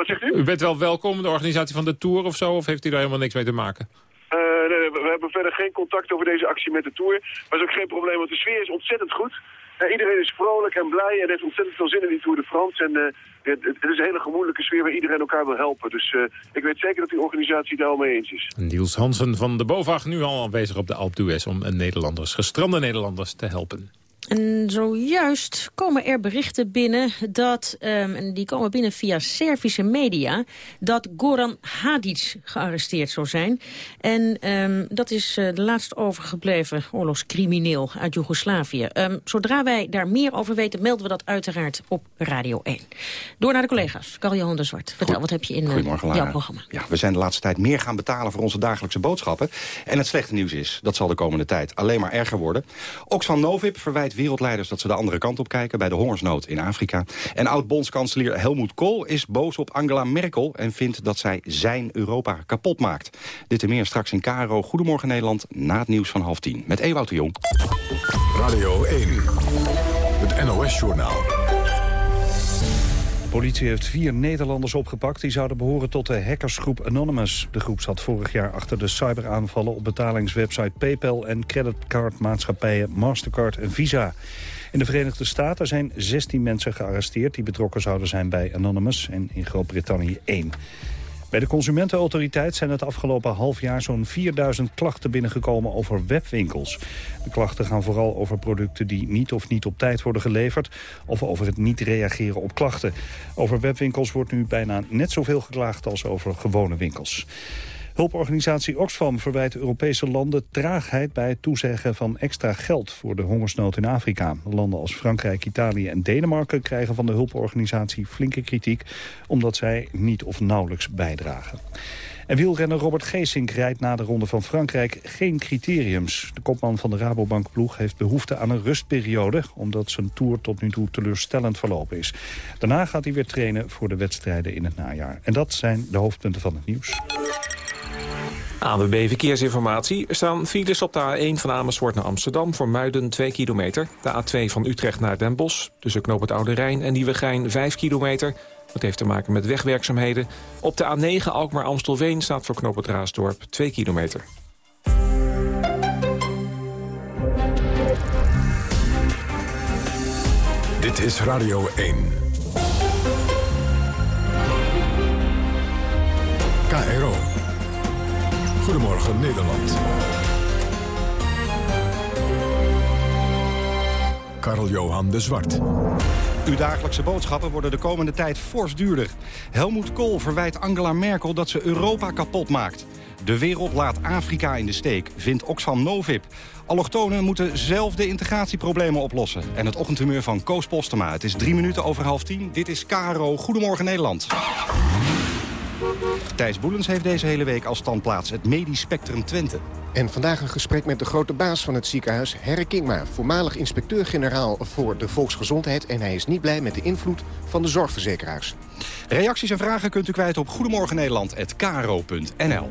Wat zegt u? U bent wel welkom, de organisatie van de Tour of zo? Of heeft u daar helemaal niks mee te maken? Uh, nee, we, hebben verder geen contact over deze actie met de Tour. Maar is ook geen probleem, want de sfeer is ontzettend goed. Uh, iedereen is vrolijk en blij en heeft ontzettend veel zin in die Tour de France. En uh, het, het, is een hele gemoedelijke sfeer waar iedereen elkaar wil helpen. Dus ik weet zeker dat die organisatie daar al mee eens is. Niels Hansen van de BOVAG nu al aanwezig op de Alpe d'Huez... om Nederlanders, gestrande Nederlanders te helpen. En zojuist komen er berichten binnen dat, um, en die komen binnen via Servische media, dat Goran Hadic gearresteerd zou zijn. En um, dat is uh, de laatst overgebleven oorlogscrimineel uit Joegoslavië. Um, zodra wij daar meer over weten, melden we dat uiteraard op Radio 1. Door naar de collega's. Carl-Johan de Zwart, vertel, wat heb je in uh, jouw programma? Ja, we zijn de laatste tijd meer gaan betalen voor onze dagelijkse boodschappen. En het slechte nieuws is, dat zal de komende tijd alleen maar erger worden. Oxfam Novib verwijt wereldleiders dat ze de andere kant op kijken... bij de hongersnood in Afrika. En oud-bondskanselier Helmoet Kool is boos op Angela Merkel... en vindt dat zij zijn Europa kapot maakt. Dit en meer straks in Caro. Goedemorgen Nederland, na het nieuws van half tien. Met Ewout de Jong. Radio 1, het NOS-journaal. Politie heeft vier Nederlanders opgepakt. Die zouden behoren tot de hackersgroep Anonymous. De groep zat vorig jaar achter de cyberaanvallen op betalingswebsite PayPal... en creditcardmaatschappijen Mastercard en Visa. In de Verenigde Staten zijn 16 mensen gearresteerd... die betrokken zouden zijn bij Anonymous en in Groot-Brittannië 1. Bij de Consumentenautoriteit zijn het afgelopen half jaar zo'n 4000 klachten binnengekomen over webwinkels. De klachten gaan vooral over producten die niet of niet op tijd worden geleverd of over het niet reageren op klachten. Over webwinkels wordt nu bijna net zoveel geklaagd als over gewone winkels. Hulporganisatie Oxfam verwijt Europese landen traagheid bij het toezeggen van extra geld voor de hongersnood in Afrika. Landen als Frankrijk, Italië en Denemarken krijgen van de hulporganisatie flinke kritiek omdat zij niet of nauwelijks bijdragen. En wielrenner Robert Geesink rijdt na de Ronde van Frankrijk geen criteriums. De kopman van de Rabobank-ploeg heeft behoefte aan een rustperiode... omdat zijn tour tot nu toe teleurstellend verlopen is. Daarna gaat hij weer trainen voor de wedstrijden in het najaar. En dat zijn de hoofdpunten van het nieuws. ANWB Verkeersinformatie. Er staan files op de A1 van Amersfoort naar Amsterdam... voor Muiden 2 kilometer. De A2 van Utrecht naar Den Bosch. Tussen Knoop het Oude Rijn en Nieuwegein 5 kilometer. Dat heeft te maken met wegwerkzaamheden. Op de A9 Alkmaar-Amstelveen staat voor Knoop het Raasdorp 2 kilometer. Dit is Radio 1. KRO. Goedemorgen Nederland. Karl-Johan de Zwart. Uw dagelijkse boodschappen worden de komende tijd fors duurder. Helmoet Kool verwijt Angela Merkel dat ze Europa kapot maakt. De wereld laat Afrika in de steek, vindt Oxfam Novib. Allochtonen moeten zelf de integratieproblemen oplossen. En het ochtendhumeur van Koos Postema. Het is drie minuten over half tien. Dit is Caro. Goedemorgen Nederland. Thijs Boelens heeft deze hele week als standplaats het Medisch Spectrum Twente. En vandaag een gesprek met de grote baas van het ziekenhuis, Herre Kingma... voormalig inspecteur-generaal voor de volksgezondheid... en hij is niet blij met de invloed van de zorgverzekeraars. Reacties en vragen kunt u kwijt op goedemorgennederland.kro.nl.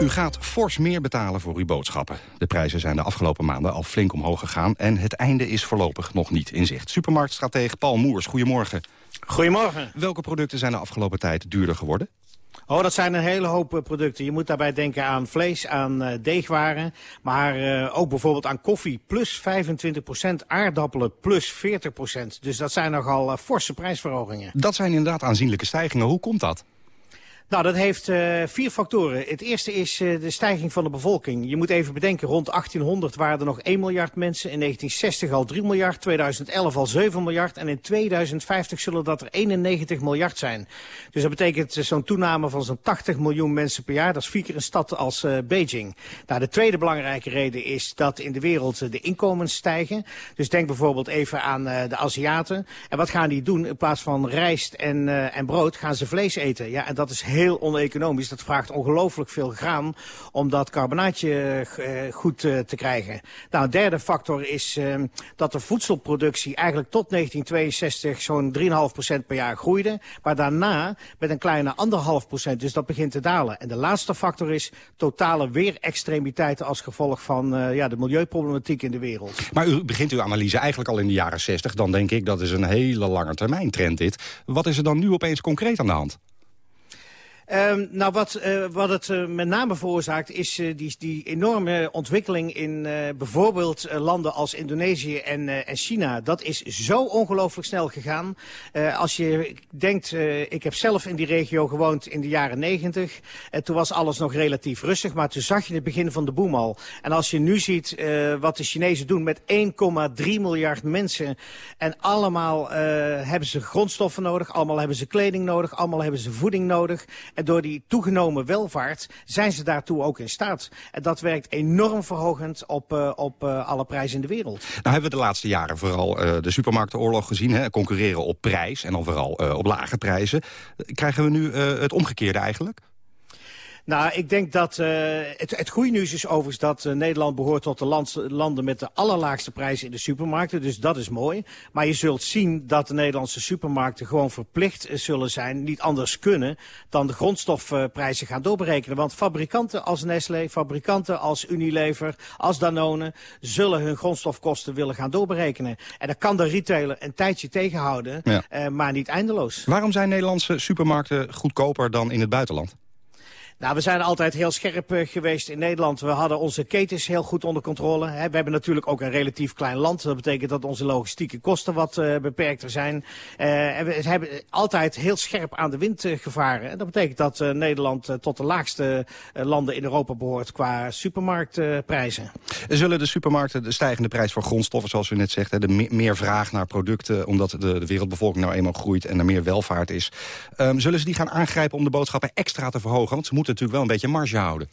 U gaat fors meer betalen voor uw boodschappen. De prijzen zijn de afgelopen maanden al flink omhoog gegaan... en het einde is voorlopig nog niet in zicht. Supermarktstratege Paul Moers, goedemorgen. Goedemorgen. Welke producten zijn de afgelopen tijd duurder geworden? Oh, dat zijn een hele hoop eh, producten. Je moet daarbij denken aan vlees, aan uh, deegwaren, maar uh, ook bijvoorbeeld aan koffie plus 25%, aardappelen plus 40%. Dus dat zijn nogal uh, forse prijsverhogingen. Dat zijn inderdaad aanzienlijke stijgingen. Hoe komt dat? Nou, dat heeft uh, vier factoren. Het eerste is uh, de stijging van de bevolking. Je moet even bedenken, rond 1800 waren er nog 1 miljard mensen. In 1960 al 3 miljard, 2011 al 7 miljard. En in 2050 zullen dat er 91 miljard zijn. Dus dat betekent uh, zo'n toename van zo'n 80 miljoen mensen per jaar. Dat is vier keer een stad als Beijing. Nou, de tweede belangrijke reden is dat in de wereld de inkomens stijgen. Dus denk bijvoorbeeld even aan de Aziaten. En wat gaan die doen? In plaats van rijst en, en brood gaan ze vlees eten. Ja, en dat is heel heel oneconomisch. Dat vraagt ongelooflijk veel graan om dat carbonaatje uh, goed uh, te krijgen. Nou, een derde factor is uh, dat de voedselproductie eigenlijk tot 1962 zo'n 3,5% per jaar groeide. Maar daarna met een kleine anderhalf procent, dus dat begint te dalen. En de laatste factor is totale weerextremiteiten als gevolg van ja, de milieuproblematiek in de wereld. Maar u begint uw analyse eigenlijk al in de jaren 60. Dan denk ik dat is een hele lange termijn trend dit. Wat is er dan nu opeens concreet aan de hand? Um, nou, wat, uh, wat het uh, met name veroorzaakt is uh, die, die enorme ontwikkeling in bijvoorbeeld landen als Indonesië en, en China. Dat is zo ongelooflijk snel gegaan. als je denkt, ik heb zelf in die regio gewoond in de jaren negentig. toen was alles nog relatief rustig, maar toen zag je het begin van de boom al. En als je nu ziet wat de Chinezen doen met 1,3 miljard mensen. En allemaal hebben ze grondstoffen nodig, allemaal hebben ze kleding nodig, allemaal hebben ze voeding nodig. En door die toegenomen welvaart zijn ze daartoe ook in staat. En dat werkt enorm verhogend op, uh, op uh, alle prijzen in de wereld. Nou hebben we de laatste jaren vooral uh, de supermarktenoorlog gezien. Hè? Concurreren op prijs en dan vooral op lage prijzen. Krijgen we nu het omgekeerde eigenlijk? Nou, ik denk dat uh, het, het goede nieuws is overigens dat uh, Nederland behoort tot de land, landen met de allerlaagste prijzen in de supermarkten. Dus dat is mooi. Maar je zult zien dat de Nederlandse supermarkten gewoon verplicht zullen zijn, niet anders kunnen, dan de grondstofprijzen gaan doorberekenen. Want fabrikanten als Nestlé, fabrikanten als Unilever, als Danone, zullen hun grondstofkosten willen gaan doorberekenen. En dat kan de retailer een tijdje tegenhouden, ja. uh, maar niet eindeloos. Waarom zijn Nederlandse supermarkten goedkoper dan in het buitenland? Nou, we zijn altijd heel scherp uh, geweest in Nederland. We hadden onze ketens heel goed onder controle. Hè. We hebben natuurlijk ook een relatief klein land. Dat betekent dat onze logistieke kosten wat uh, beperkter zijn. Uh, en we hebben altijd heel scherp aan de wind gevaren. En dat betekent dat Nederland tot de laagste landen in Europa behoort qua supermarktprijzen. Zullen de supermarkten de stijgende prijs voor grondstoffen, zoals u net zegt, hè, de me meer vraag naar producten, omdat de, de, wereldbevolking nou eenmaal groeit en er meer welvaart is, um, zullen ze die gaan aangrijpen om de boodschappen extra te verhogen? Want ze moeten natuurlijk wel een beetje marge houden.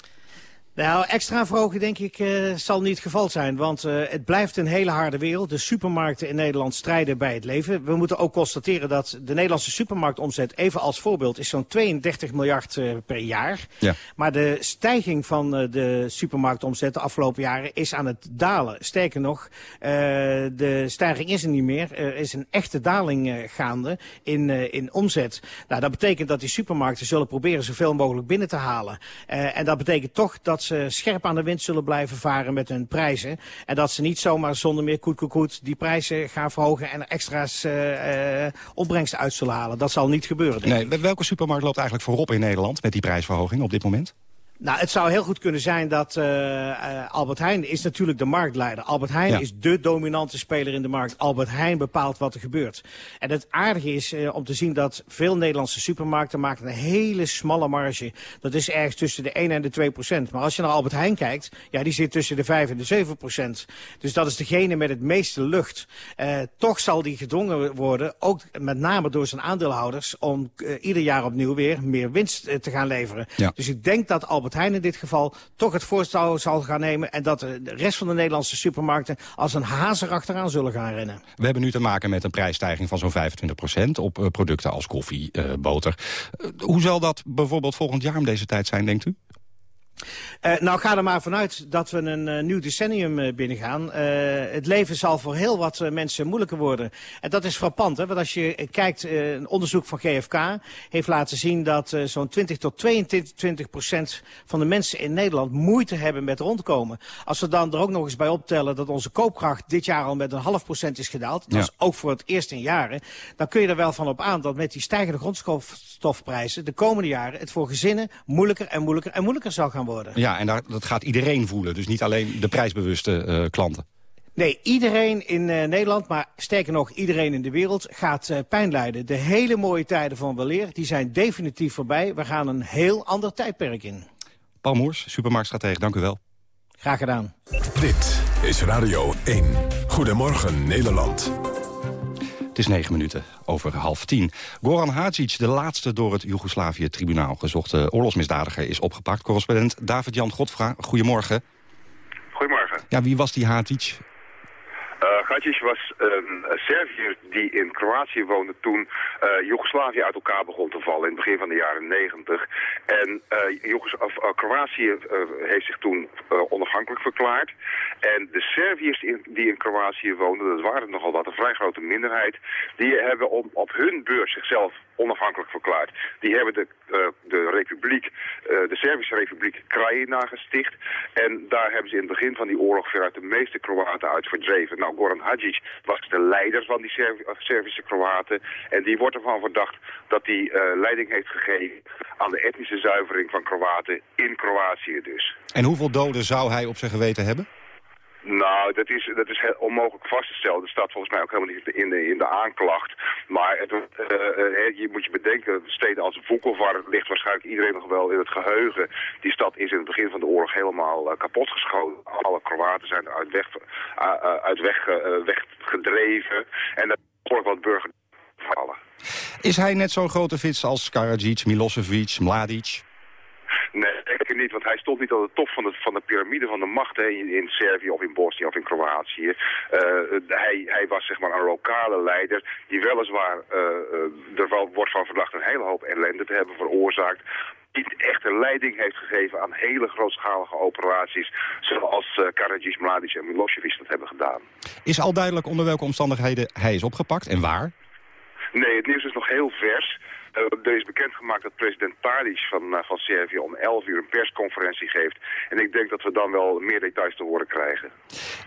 Nou, extra verhogen denk ik uh, zal niet het geval zijn. Want uh, het blijft een hele harde wereld. De supermarkten in Nederland strijden bij het leven. We moeten ook constateren dat de Nederlandse supermarktomzet... even als voorbeeld, is zo'n 32 miljard uh, per jaar. Ja. Maar de stijging van de supermarktomzet de afgelopen jaren is aan het dalen. Sterker nog, de stijging is er niet meer. Er is een echte daling gaande in, in omzet. Nou, dat betekent dat die supermarkten zullen proberen zoveel mogelijk binnen te halen. en dat betekent toch dat ze scherp aan de wind zullen blijven varen met hun prijzen. En dat ze niet zomaar zonder meer koet, koet, koet die prijzen gaan verhogen en extra's uh, opbrengsten uit zullen halen. Dat zal niet gebeuren, denk nee, Welke supermarkt loopt eigenlijk voorop in Nederland met die prijsverhoging op dit moment? Nou, het zou heel goed kunnen zijn dat uh, uh, Albert Heijn is natuurlijk de marktleider. Albert Heijn ja. is de dominante speler in de markt. Albert Heijn bepaalt wat er gebeurt. En het aardige is uh, om te zien dat veel Nederlandse supermarkten maken een hele smalle marge. Dat is ergens tussen de 1 en de 2 procent. Maar als je naar Albert Heijn kijkt, ja, die zit tussen de 5 en de 7 procent. Dus dat is degene met het meeste lucht. toch zal die gedwongen worden, ook met name door zijn aandeelhouders, om ieder jaar opnieuw weer meer winst te gaan leveren. Ja. Dus ik denk dat Albert Albert Heijn in dit geval toch het voorstel zal gaan nemen... en dat de rest van de Nederlandse supermarkten als een hazer achteraan zullen gaan rennen. We hebben nu te maken met een prijsstijging van zo'n 25% op uh, producten als koffie, uh, boter. Hoe zal dat bijvoorbeeld volgend jaar om deze tijd zijn, denkt u? Uh, nou, ga er maar vanuit dat we een uh, nieuw decennium uh, binnengaan. het leven zal voor heel wat mensen moeilijker worden. En dat is frappant, hè? want als je kijkt, een onderzoek van GFK heeft laten zien dat zo'n 20 tot 22 procent van de mensen in Nederland moeite hebben met rondkomen. Als we dan er ook nog eens bij optellen dat onze koopkracht dit jaar al met een half procent is gedaald, dat ja. is ook voor het eerst in jaren, dan kun je er wel van op aan dat met die stijgende grondstofprijzen de komende jaren het voor gezinnen moeilijker en moeilijker en moeilijker zal gaan worden. Ja, en daar, dat gaat iedereen voelen. Dus niet alleen de prijsbewuste uh, klanten. Nee, iedereen in uh, Nederland, maar sterker nog iedereen in de wereld gaat uh, pijn lijden. De hele mooie tijden van weleer, die zijn definitief voorbij. We gaan een heel ander tijdperk in. Paul Moers, supermarktstratege, dank u wel. Graag gedaan. Dit is Radio 1. Goedemorgen Nederland. Het is negen minuten over half tien. Goran Hadjic, de laatste door het Joegoslavië-tribunaal gezochte oorlogsmisdadiger, is opgepakt. Correspondent David-Jan Godfra, goedemorgen. Goedemorgen. Ja, wie was die Hadjic? Uh, Hadjic was een Serviër die in Kroatië woonde toen uh, Joegoslavië uit elkaar begon te vallen in het begin van de jaren negentig. En uh, Kroatië heeft zich toen onafhankelijk verklaard. En de Serviërs die in Kroatië woonden, dat waren nogal wat, een vrij grote minderheid, die hebben op, op hun beurt zichzelf onafhankelijk verklaard. Die hebben de, de republiek, de Servische republiek Krajina gesticht. En daar hebben ze in het begin van die oorlog veruit de meeste Kroaten uit verdreven. Nou, Hadjic was de leider van die Serv Servische Kroaten. En die wordt ervan verdacht dat hij uh, leiding heeft gegeven aan de etnische zuivering van Kroaten in Kroatië dus. En hoeveel doden zou hij op zijn geweten hebben? Nou, dat is, dat is onmogelijk vast te stellen. Dat staat volgens mij ook helemaal niet in de, in de aanklacht. Maar het, uh, uh, je moet je bedenken, steden als Vukovar ligt waarschijnlijk iedereen nog wel in het geheugen. Die stad is in het begin van de oorlog helemaal uh, kapotgeschoten. Alle Kroaten zijn uit weg, uit weg, weggedreven. En dat is wat burger vallen. Is hij net zo'n grote vits als Karadzic, Milosevic, Mladic? Nee, zeker niet, want hij stond niet aan de top van de, van de piramide van de macht hè, in, in Servië of in Bosnië of in Kroatië. Uh, hij, hij was zeg maar een lokale leider die weliswaar, uh, er wel wordt van verdacht een hele hoop ellende te hebben veroorzaakt niet echt een leiding heeft gegeven aan hele grootschalige operaties... zoals uh, Karadzic, Mladic en Milosevic dat hebben gedaan. Is al duidelijk onder welke omstandigheden hij is opgepakt en waar? Nee, het nieuws is nog heel vers. Er is bekendgemaakt dat president Tadic van, uh, van Servië om 11 uur een persconferentie geeft. En ik denk dat we dan wel meer details te horen krijgen.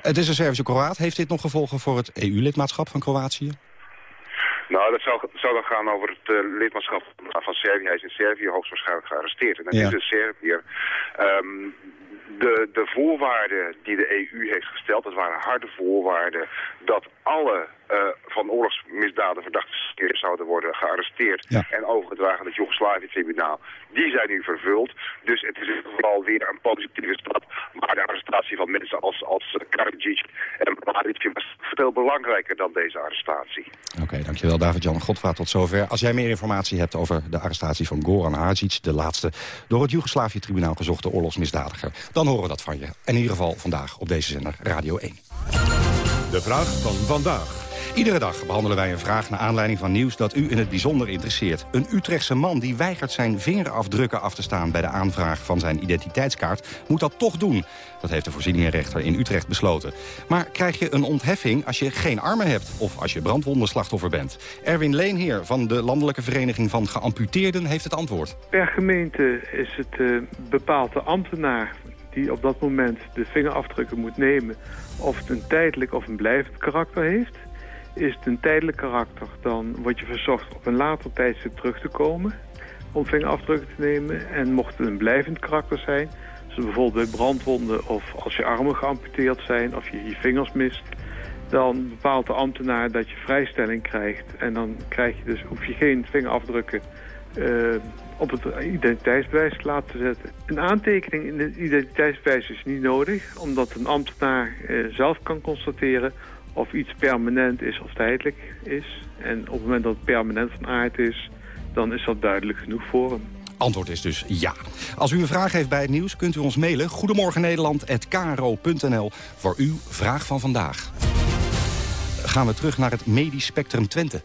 Het is een Servische Kroaat. Heeft dit nog gevolgen voor het EU-lidmaatschap van Kroatië? Nou, dat zou, zou dan gaan over het uh, lidmaatschap van Servië. Hij is in Servië hoogstwaarschijnlijk gearresteerd. En dat ja. is een Serviër. Um, de, de voorwaarden die de EU heeft gesteld, dat waren harde voorwaarden, dat alle uh, van oorlogsmisdaden verdachten zouden worden gearresteerd ja. en overgedragen aan het Joegoslavië-tribunaal. Die zijn nu vervuld, dus het is vooral weer een positieve stap. Maar de arrestatie van mensen als, als Karadzic en Mladic was veel belangrijker dan deze arrestatie. Oké, okay, dankjewel David-Jan Godvaart tot zover. Als jij meer informatie hebt over de arrestatie van Goran Hadjic, de laatste door het Joegoslavië-tribunaal gezochte oorlogsmisdadiger, dan horen we dat van je. En in ieder geval vandaag op deze zender Radio 1. De vraag van vandaag. Iedere dag behandelen wij een vraag naar aanleiding van nieuws dat u in het bijzonder interesseert. Een Utrechtse man die weigert zijn vingerafdrukken af te staan bij de aanvraag van zijn identiteitskaart, moet dat toch doen. Dat heeft de voorzieningenrechter in Utrecht besloten. Maar krijg je een ontheffing als je geen armen hebt of als je brandwondenslachtoffer bent? Erwin Leenheer van de Landelijke Vereniging van Geamputeerden heeft het antwoord. Per gemeente is het uh, bepaald de ambtenaar die op dat moment de vingerafdrukken moet nemen... of het een tijdelijk of een blijvend karakter heeft. Is het een tijdelijk karakter, dan word je verzocht op een later tijdstip terug te komen... om vingerafdrukken te nemen. En mocht het een blijvend karakter zijn... zoals bijvoorbeeld bij brandwonden of als je armen geamputeerd zijn... of je je vingers mist... dan bepaalt de ambtenaar dat je vrijstelling krijgt. En dan krijg je dus, hoef je geen vingerafdrukken... Uh, op het identiteitsbewijs te laten zetten. Een aantekening in het identiteitsbewijs is niet nodig, omdat een ambtenaar eh, zelf kan constateren of iets permanent is of tijdelijk is. En op het moment dat het permanent van aard is, dan is dat duidelijk genoeg voor hem. Antwoord is dus ja. Als u een vraag heeft bij het nieuws, kunt u ons mailen... goedemorgennederland.kro.nl voor uw vraag van vandaag. Gaan we terug naar het medisch spectrum Twente.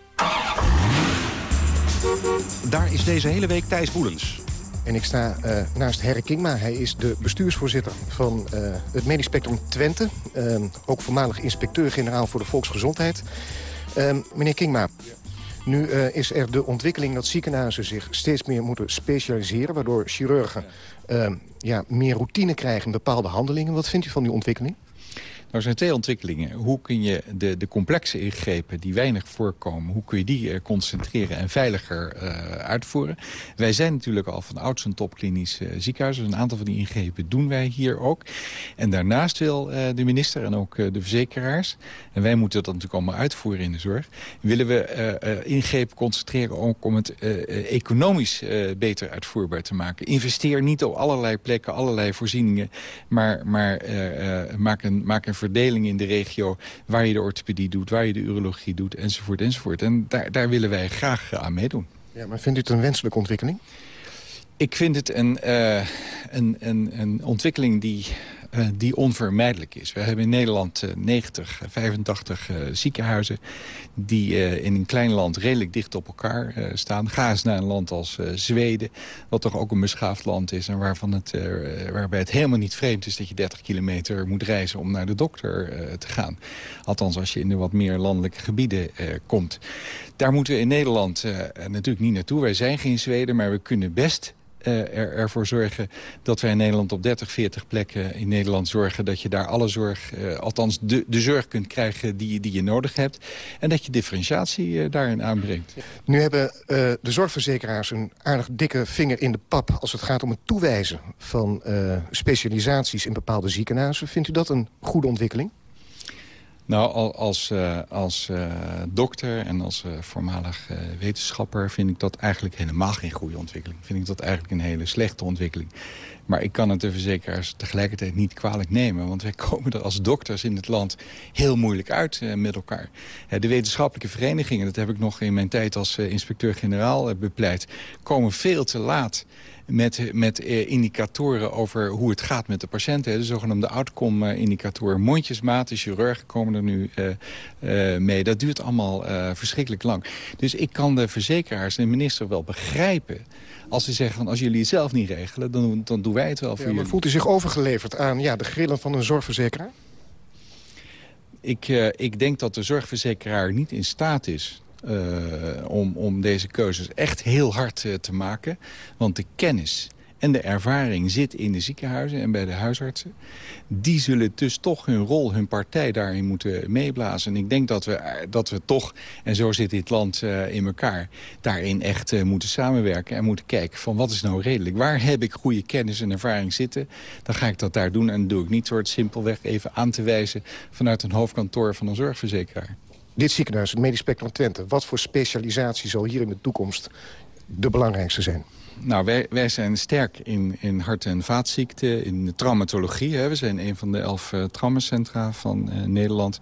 Daar is deze hele week Thijs Boelens. En ik sta uh, naast Herre Kingma. Hij is de bestuursvoorzitter van uh, het Medisch Spectrum Twente. Uh, ook voormalig inspecteur-generaal voor de volksgezondheid. meneer Kingma, nu is er de ontwikkeling dat ziekenhuizen zich steeds meer moeten specialiseren... waardoor chirurgen ja, meer routine krijgen in bepaalde handelingen. Wat vindt u van die ontwikkeling? Er zijn twee ontwikkelingen. Hoe kun je de, de complexe ingrepen die weinig voorkomen... hoe kun je die uh, concentreren en veiliger uh, uitvoeren? Wij zijn natuurlijk al van ouds een topklinisch uh, ziekenhuis. Dus een aantal van die ingrepen doen wij hier ook. En daarnaast wil de minister en ook de verzekeraars... en wij moeten dat natuurlijk allemaal uitvoeren in de zorg... willen we ingrepen concentreren ook om het economisch beter uitvoerbaar te maken. Investeer niet op allerlei plekken, allerlei voorzieningen... maar, maar maak een, maak een verdeling in de regio... waar je de orthopedie doet, waar je de urologie doet, enzovoort, enzovoort. En daar, daar willen wij graag aan meedoen. Ja, maar vindt u het een wenselijke ontwikkeling? Ik vind het een, uh, een, een, een ontwikkeling die uh, die onvermijdelijk is. We hebben in Nederland 90, 85 ziekenhuizen... die in een klein land redelijk dicht op elkaar staan. Ga eens naar een land als Zweden, wat toch ook een beschaafd land is... en waarvan het, waarbij het helemaal niet vreemd is dat je 30 kilometer moet reizen... om naar de dokter te gaan. Althans, als je in de wat meer landelijke gebieden komt. Daar moeten we in Nederland natuurlijk niet naartoe. Wij zijn geen Zweden, maar we kunnen best er, ervoor zorgen dat wij in Nederland op 30, 40 plekken in Nederland zorgen... dat je daar alle zorg, uh, althans de, de zorg kunt krijgen die, die je nodig hebt... en dat je differentiatie uh, daarin aanbrengt. Nu hebben de zorgverzekeraars een aardig dikke vinger in de pap... als het gaat om het toewijzen van specialisaties in bepaalde ziekenhuizen. Vindt u dat een goede ontwikkeling? Nou, als, uh, als uh, dokter en als uh, voormalig wetenschapper... vind ik dat eigenlijk helemaal geen goede ontwikkeling. Vind ik dat eigenlijk een hele slechte ontwikkeling. Maar ik kan het de verzekeraars tegelijkertijd niet kwalijk nemen. Want wij komen er als dokters in het land heel moeilijk uit met elkaar. de wetenschappelijke verenigingen, dat heb ik nog in mijn tijd als inspecteur-generaal bepleit... komen veel te laat met, met eh, indicatoren over hoe het gaat met de patiënten. De zogenaamde outcome-indicatoren. Mondjesmaat, de chirurgen komen er nu uh, mee. Dat duurt allemaal verschrikkelijk lang. Dus ik kan de verzekeraars en de minister wel begrijpen als ze zeggen, van, als jullie het zelf niet regelen, dan, dan doen wij het wel voor ja, maar voelt u zich overgeleverd aan ja, de grillen van een zorgverzekeraar? Ik, ik denk dat de zorgverzekeraar niet in staat is uh, om, om deze keuzes echt heel hard uh, te maken. Want de kennis en de ervaring zit in de ziekenhuizen en bij de huisartsen. Die zullen dus toch hun rol, hun partij daarin moeten meeblazen. En ik denk dat we, dat we toch, en zo zit dit land uh, in elkaar... daarin echt uh, moeten samenwerken en moeten kijken van wat is nou redelijk. Waar heb ik goede kennis en ervaring zitten? Dan ga ik dat daar doen en doe ik niet door het simpelweg even aan te wijzen... vanuit een hoofdkantoor van een zorgverzekeraar dit ziekenhuis, het Medisch Spectrum Twente... wat voor specialisatie zal hier in de toekomst de belangrijkste zijn? Nou, wij, wij zijn sterk in, in hart- en vaatziekten, in traumatologie. Hè. We zijn een van de elf uh, traumacentra van uh, Nederland.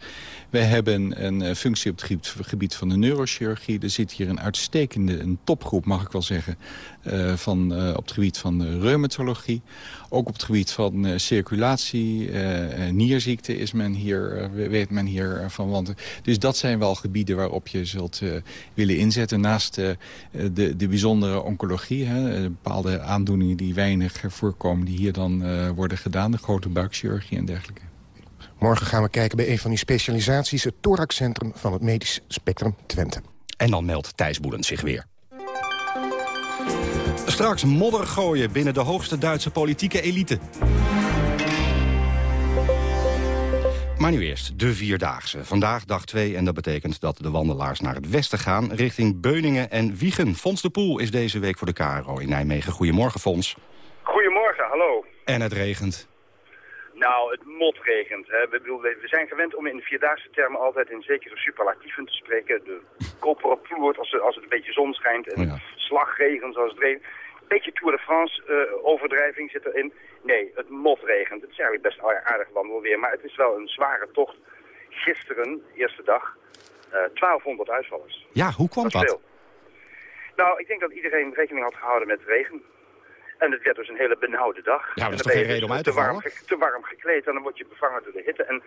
Wij hebben een uh, functie op het gebied, gebied, van de neurochirurgie. Er zit hier een uitstekende, een topgroep mag ik wel zeggen... van, op het gebied van de reumatologie. Ook op het gebied van circulatie, nierziekte is men hier, weet men hier van. Want, dus dat zijn wel gebieden waarop je zult willen inzetten. Naast de, de bijzondere oncologie... Hè, eh, bepaalde aandoeningen die weinig voorkomen... die hier dan uh, worden gedaan, de grote buikchirurgie en dergelijke. Morgen gaan we kijken bij een van die specialisaties... het thoraxcentrum van het Medisch Spectrum Twente. En dan meldt Thijs Boelen zich weer. Straks modder gooien binnen de hoogste Duitse politieke elite. Maar nu eerst de Vierdaagse. Vandaag dag 2 en dat betekent dat de wandelaars naar het westen gaan... richting Beuningen en Wiegen. Fons de Poel is deze week voor de KRO in Nijmegen. Goedemorgen, Fons. Goedemorgen, hallo. En het regent. Nou, het mot regent. Hè. We, we, zijn gewend om in de vierdaagse termen altijd in zekere superlatieven te spreken. De koperen ploert als, als het een beetje zon schijnt en oh slagregen zoals het regent beetje Tour de France uh, overdrijving zit erin. Nee, het mot regent. Het is eigenlijk best aardig wandelweer, maar het is wel een zware tocht. Gisteren, eerste dag, uh, eh, 1200 uitvallers. Ja, hoe kwam dat? Veel. Nou, ik denk dat iedereen rekening had gehouden met regen. En het werd dus een hele benauwde dag. Ja, dat is toch geen reden om uit te, te warm, te warm gekleed en dan word je bevangen door de hitte. En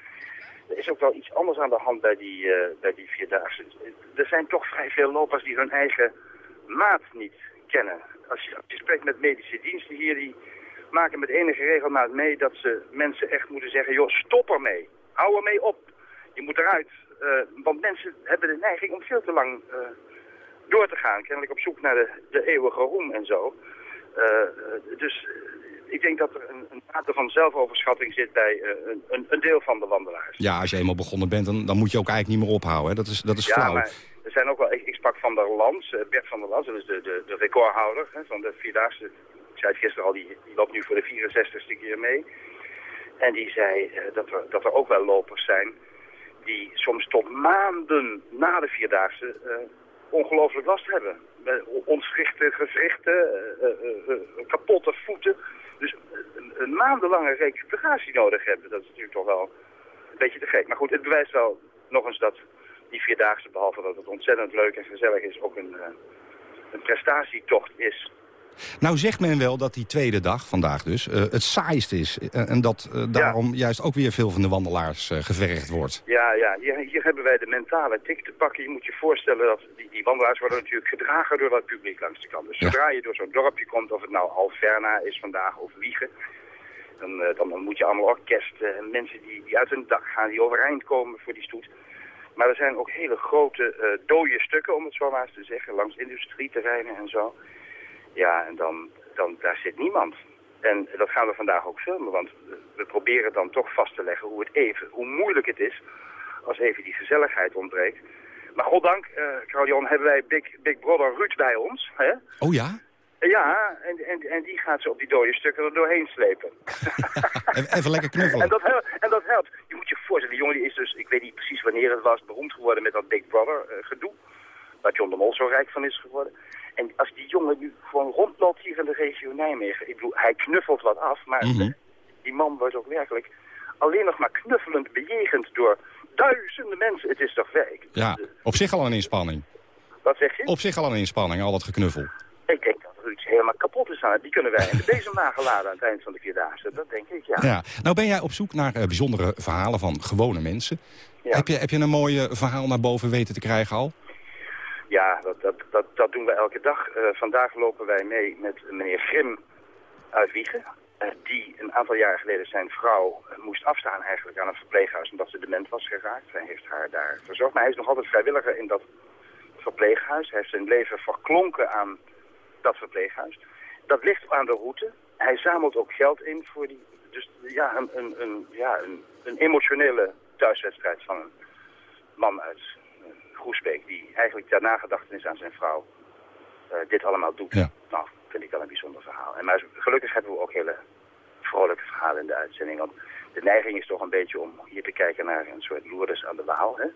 er is ook wel iets anders aan de hand bij die, uh, bij die Vierdaagse. Er zijn toch vrij veel lopers die hun eigen maat niet kennen als je, als spreekt met medische diensten hier, die maken met enige regelmaat mee dat ze mensen echt moeten zeggen, joh, stop ermee. Hou ermee op. Je moet eruit. Uh, want mensen hebben de neiging om veel te lang uh, door te gaan. Kennelijk op zoek naar de, de eeuwige roem en zo. Uh, dus ik denk dat er een, een mate van zelfoverschatting zit bij een, een, een, deel van de wandelaars. Ja, als je eenmaal begonnen bent, dan, dan moet je ook eigenlijk niet meer ophouden. Hè? Dat is, dat is ja, flauw. Maar er zijn ook wel, ik, ik sprak van der Lans, uh, Bert van der Lans, dat is de, de, de recordhouder hè, van de Vierdaagse. Ik zei het gisteren al, die, die loopt nu voor de 64ste keer mee. En die zei uh, dat, er, dat er ook wel lopers zijn die soms tot maanden na de Vierdaagse uh, ongelooflijk last hebben. Ontwrichte gewrichten, kapotte voeten. Maandenlange recuperatie nodig hebben. Dat is natuurlijk toch wel een beetje te gek. Maar goed, het bewijst wel nog eens dat die Vierdaagse, behalve dat het ontzettend leuk en gezellig is, ook een, uh, een prestatietocht is. Nou zegt men wel dat die tweede dag, vandaag dus, uh, het saaist is. Uh, en dat uh, daarom juist ook weer veel van de wandelaars gevergd wordt. Ja, ja. Hier, hier, hebben wij de mentale tik te pakken. Je moet je voorstellen dat die, die wandelaars worden natuurlijk gedragen door dat publiek langs de kant. Dus ja. zodra je door zo'n dorpje komt, of het nou Alverna is vandaag of Wiegen... Dan, dan ontmoet je allemaal orkesten en mensen die, die uit hun dak gaan, die overeind komen voor die stoet. Maar er zijn ook hele grote uh, dode stukken, om het zo maar eens te zeggen, langs industrieterreinen en zo. Ja, en dan, dan daar zit niemand. En dat gaan we vandaag ook filmen, want we proberen dan toch vast te leggen hoe, het even, hoe moeilijk het is als even die gezelligheid ontbreekt. Maar goddank, uh, hebben wij Big, Big Brother Ruud bij ons. Hè? Oh ja? Ja, en, en, en die gaat ze op die dode stukken er doorheen slepen. Even lekker knuffelen. En dat, helpt, en dat helpt. Je moet je voorstellen, die jongen die is dus, ik weet niet precies wanneer het was, beroemd geworden met dat Big Brother uh, gedoe. Waar John de Mol zo rijk van is geworden. En als die jongen nu gewoon rondloopt hier in de regio Nijmegen, ik bedoel, hij knuffelt wat af, maar Mhm. die man wordt ook werkelijk alleen nog maar knuffelend bejegend door duizenden mensen. Het is toch werk? Ja, op zich al een inspanning. Wat zeg je? Op zich al een inspanning, al dat geknuffel. Ik denk dat helemaal kapot is aan. Die kunnen wij in de bezemwagen laden aan het eind van de Vierdaagse. Dat denk ik, ja. Ja. Nou ben jij op zoek naar eh, bijzondere verhalen van gewone mensen. Heb, je, heb je een mooi verhaal naar boven weten te krijgen al? Ja, dat, dat, dat, dat doen we elke dag. Eh, vandaag lopen wij mee met meneer Grim uit Wiegen. eh, die een aantal jaar geleden zijn vrouw moest afstaan eigenlijk aan een verpleeghuis omdat ze dement was geraakt. Hij heeft haar daar verzorgd. Maar hij is nog altijd vrijwilliger in dat verpleeghuis. Hij heeft zijn leven verklonken aan dat verpleeghuis. Dat ligt aan de route. Hij zamelt ook geld in voor die... Dus ja, een, een, een, ja, een, een emotionele thuiswedstrijd van een man uit eh, Groesbeek... die eigenlijk ter nagedachtenis aan zijn vrouw eh, dit allemaal doet. Nou, vind ik wel een bijzonder verhaal. En maar gelukkig hebben we ook hele vrolijke verhalen in de uitzending. Want de neiging is toch een beetje om hier te kijken naar een soort Lourdes aan de Waal. Hè?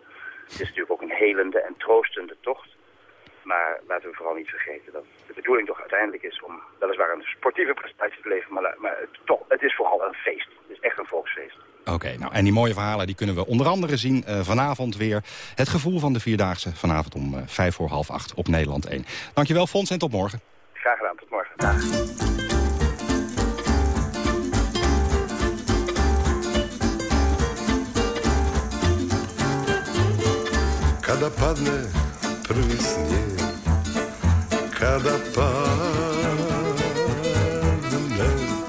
Het is natuurlijk ook een helende en troostende tocht. Maar laten we vooral niet vergeten dat de bedoeling toch uiteindelijk is om weliswaar een sportieve prestatie te leveren. Maar, maar het, toch, het is vooral een feest. Het is echt een volksfeest. Oké, nou en die mooie verhalen die kunnen we onder andere zien eh, vanavond weer. Het gevoel van de Vierdaagse vanavond om eh, vijf voor half acht op Nederland 1. Dankjewel Fons en tot morgen. Graag gedaan, tot morgen. Dag. Kada padne prvi snijeg Kada padne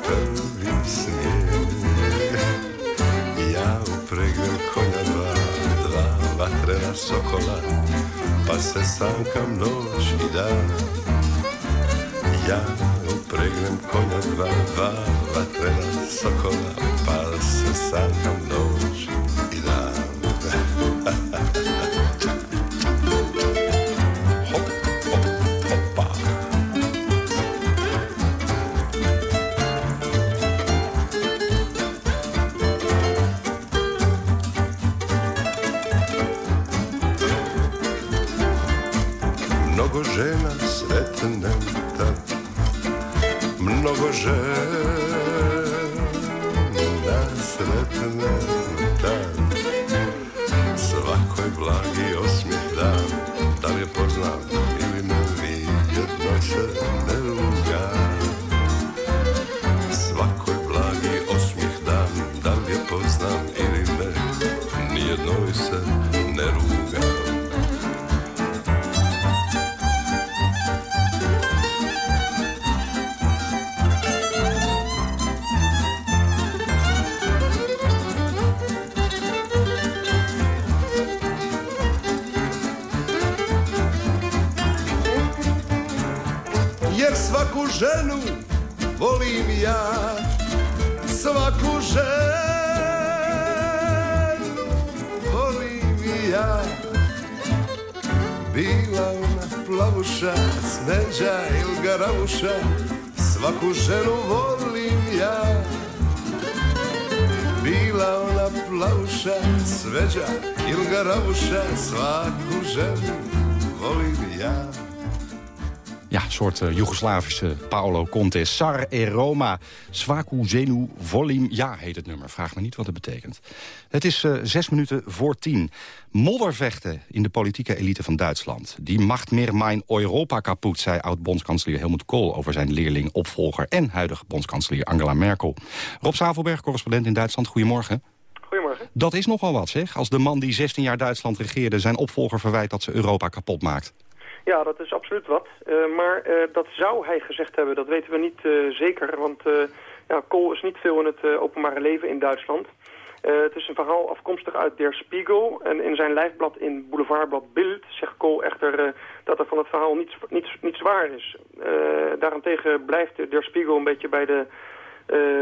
prvi snijeg Ja upregnem konja dva Dva vatrena sokola Pa se sankam noć i dan. Ja upregnem konja dva Dva vatrena sokola Pa se sankam noć i dan Mnogo žena sretnem tad Svakoj blagi osmijeh dan Da li je poznam ili ne vi Jedno se ne ženu volim ja Svaku ženu. Volim ja. Bila ona plavuša, smeđa ili garavuša Svaku ženu volim ja. Bila ona plavuša, sveđa ili garavuša Svaku ženu volim ja soort uh, Joegoslavische Paolo Conte. Sar e Roma, Swaku Zenu Volim. Ja, heet het nummer. Vraag me niet wat het betekent. Het is uh, zes minuten voor tien. Moddervechten in de politieke elite van Duitsland. Die macht meer mijn Europa kapot, zei oud-bondskanselier Helmut Kohl... over zijn leerling, opvolger en huidige bondskanselier Angela Merkel. Rob Zavelberg, correspondent in Duitsland. Goedemorgen. Goedemorgen. Dat is nogal wat, zeg. Als de man die 16 jaar Duitsland regeerde... zijn opvolger verwijt dat ze Europa kapot maakt. Ja, dat is absoluut wat. Uh, maar uh, dat zou hij gezegd hebben, dat weten we niet uh, zeker. Want ja, Kool is niet veel in het openbare leven in Duitsland. het is een verhaal afkomstig uit Der Spiegel. En in zijn lijfblad in Boulevardblad Bild zegt Kool echter dat er van het verhaal niets, niets, niets waar is. daarentegen blijft Der Spiegel een beetje bij de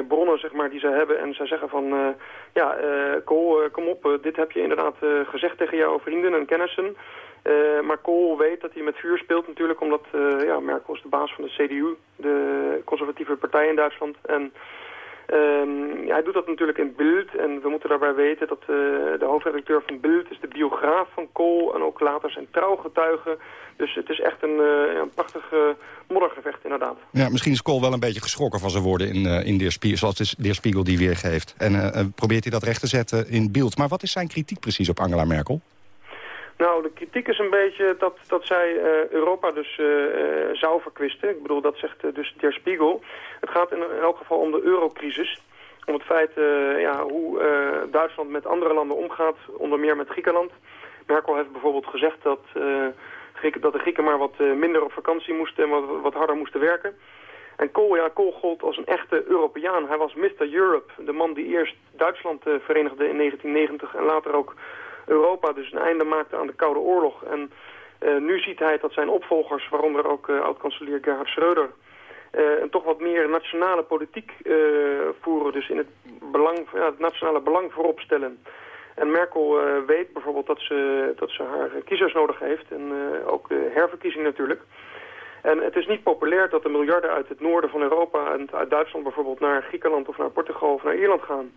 bronnen zeg maar, die ze hebben. En zij zeggen van, ja, uh, Kool, kom op, dit heb je inderdaad gezegd tegen jouw vrienden en kennissen. Maar Kool weet dat hij met vuur speelt natuurlijk, omdat ja, Merkel is de baas van de CDU, de conservatieve partij in Duitsland. En Um, ja, hij doet dat natuurlijk in Bild en we moeten daarbij weten dat uh, de hoofdredacteur van Bild is de biograaf van Kool en ook later zijn trouwgetuige. Dus het is echt een, een prachtig moddergevecht inderdaad. Ja, misschien is Kool wel een beetje geschrokken van zijn woorden in, in de Spiegel, zoals de Spiegel die weergeeft. En probeert hij dat recht te zetten in Bild. Maar wat is zijn kritiek precies op Angela Merkel? Nou, de kritiek is een beetje dat, dat zij uh, Europa dus uh, zou verkwisten. Ik bedoel, dat zegt dus Der Spiegel. Het gaat in elk geval om de eurocrisis. Om het feit ja, hoe Duitsland met andere landen omgaat, onder meer met Griekenland. Merkel heeft bijvoorbeeld gezegd dat, dat de Grieken maar wat minder op vakantie moesten en wat, wat harder moesten werken. En Kool, ja, Kool gold als een echte Europeaan. Hij was Mr. Europe, de man die eerst Duitsland verenigde in 1990 en later ook Europa dus een einde maakte aan de Koude Oorlog. En uh, nu ziet hij dat zijn opvolgers, waaronder ook uh, oud-kanselier Gerhard Schröder... Uh, een toch wat meer nationale politiek voeren. Dus in het, belang, ja, het nationale belang voorop stellen. En Merkel weet bijvoorbeeld dat ze, dat ze haar kiezers nodig heeft. En ook de herverkiezing natuurlijk. En het is niet populair dat de miljarden uit het noorden van Europa... en uit Duitsland bijvoorbeeld naar Griekenland of naar Portugal of naar Ierland gaan.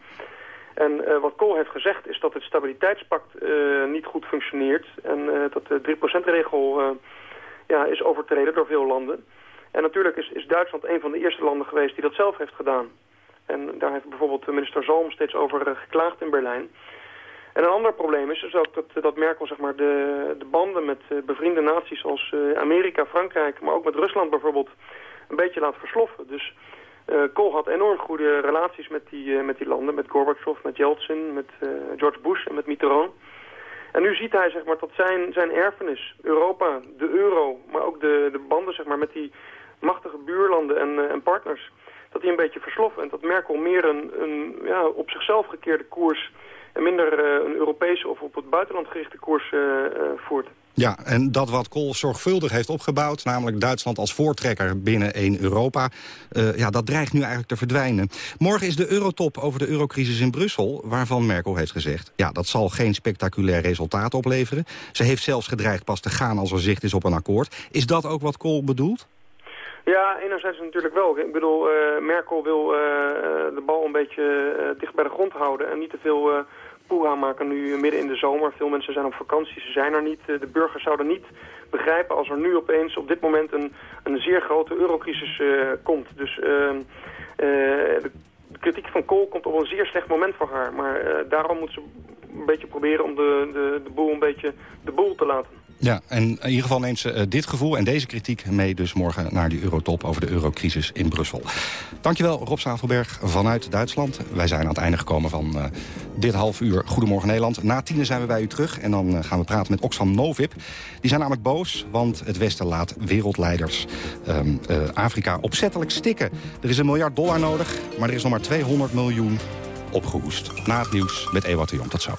En uh, wat Kool heeft gezegd is dat het stabiliteitspact uh, niet goed functioneert. En uh, dat de 3%-regel ja, is overtreden door veel landen. En natuurlijk is, is Duitsland een van de eerste landen geweest die dat zelf heeft gedaan. En daar heeft bijvoorbeeld minister Zalm steeds over geklaagd in Berlijn. En een ander probleem is dus ook dat, dat Merkel zeg maar, de, de banden met bevriende naties als Amerika, Frankrijk... maar ook met Rusland bijvoorbeeld een beetje laat versloffen. Dus Kool had enorm goede relaties met die, uh, met die landen, met Gorbachev, met Yeltsin, met uh, George Bush en met Mitterrand. En nu ziet hij zeg maar, dat zijn, zijn erfenis, Europa, de euro, maar ook de, de banden zeg maar, met die machtige buurlanden en, en partners, dat die een beetje versloffen. En dat Merkel meer een, een ja, op zichzelf gekeerde koers en minder een Europese of op het buitenland gerichte koers voert. Ja, en dat wat Kool zorgvuldig heeft opgebouwd... namelijk Duitsland als voortrekker binnen één Europa... Uh, ja, dat dreigt nu eigenlijk te verdwijnen. Morgen is de eurotop over de eurocrisis in Brussel... waarvan Merkel heeft gezegd... ja, dat zal geen spectaculair resultaat opleveren. Ze heeft zelfs gedreigd pas te gaan als er zicht is op een akkoord. Is dat ook wat Kool bedoelt? Ja, enerzijds natuurlijk wel. Ik bedoel, uh, Merkel wil uh, de bal een beetje dicht bij de grond houden... en niet te veel poeha maken nu midden in de zomer. Veel mensen zijn op vakantie, ze zijn er niet. De burgers zouden niet begrijpen als er nu opeens op dit moment een, een zeer grote eurocrisis uh, komt. Dus de kritiek van Kool komt op een zeer slecht moment voor haar. Maar daarom moet ze een beetje proberen om de, de, de boel een beetje de boel te laten. Ja, en in ieder geval neemt ze uh, dit gevoel en deze kritiek mee... dus morgen naar die eurotop over de eurocrisis in Brussel. Dankjewel, Rob Zavelberg vanuit Duitsland. Wij zijn aan het einde gekomen van uh, dit half uur Goedemorgen Nederland. Na tienen zijn we bij u terug en dan uh, gaan we praten met Oxfam Novib. Die zijn namelijk boos, want het Westen laat wereldleiders um, Afrika opzettelijk stikken. Er is een miljard dollar nodig, maar er is nog maar 200 miljoen opgehoest. Na het nieuws met Ewout de Jong. Tot zo.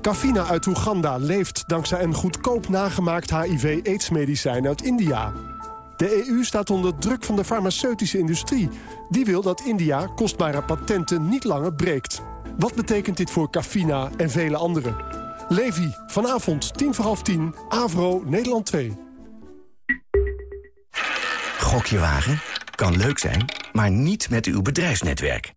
Cafina uit Oeganda leeft dankzij een goedkoop nagemaakt HIV-aidsmedicijn uit India. De EU staat onder druk van de farmaceutische industrie. Die wil dat India kostbare patenten niet langer breekt. Wat betekent dit voor Cafina en vele anderen? Levi, vanavond, tien voor half tien, Avro, Nederland 2. Gokje wagen? Kan leuk zijn, maar niet met uw bedrijfsnetwerk.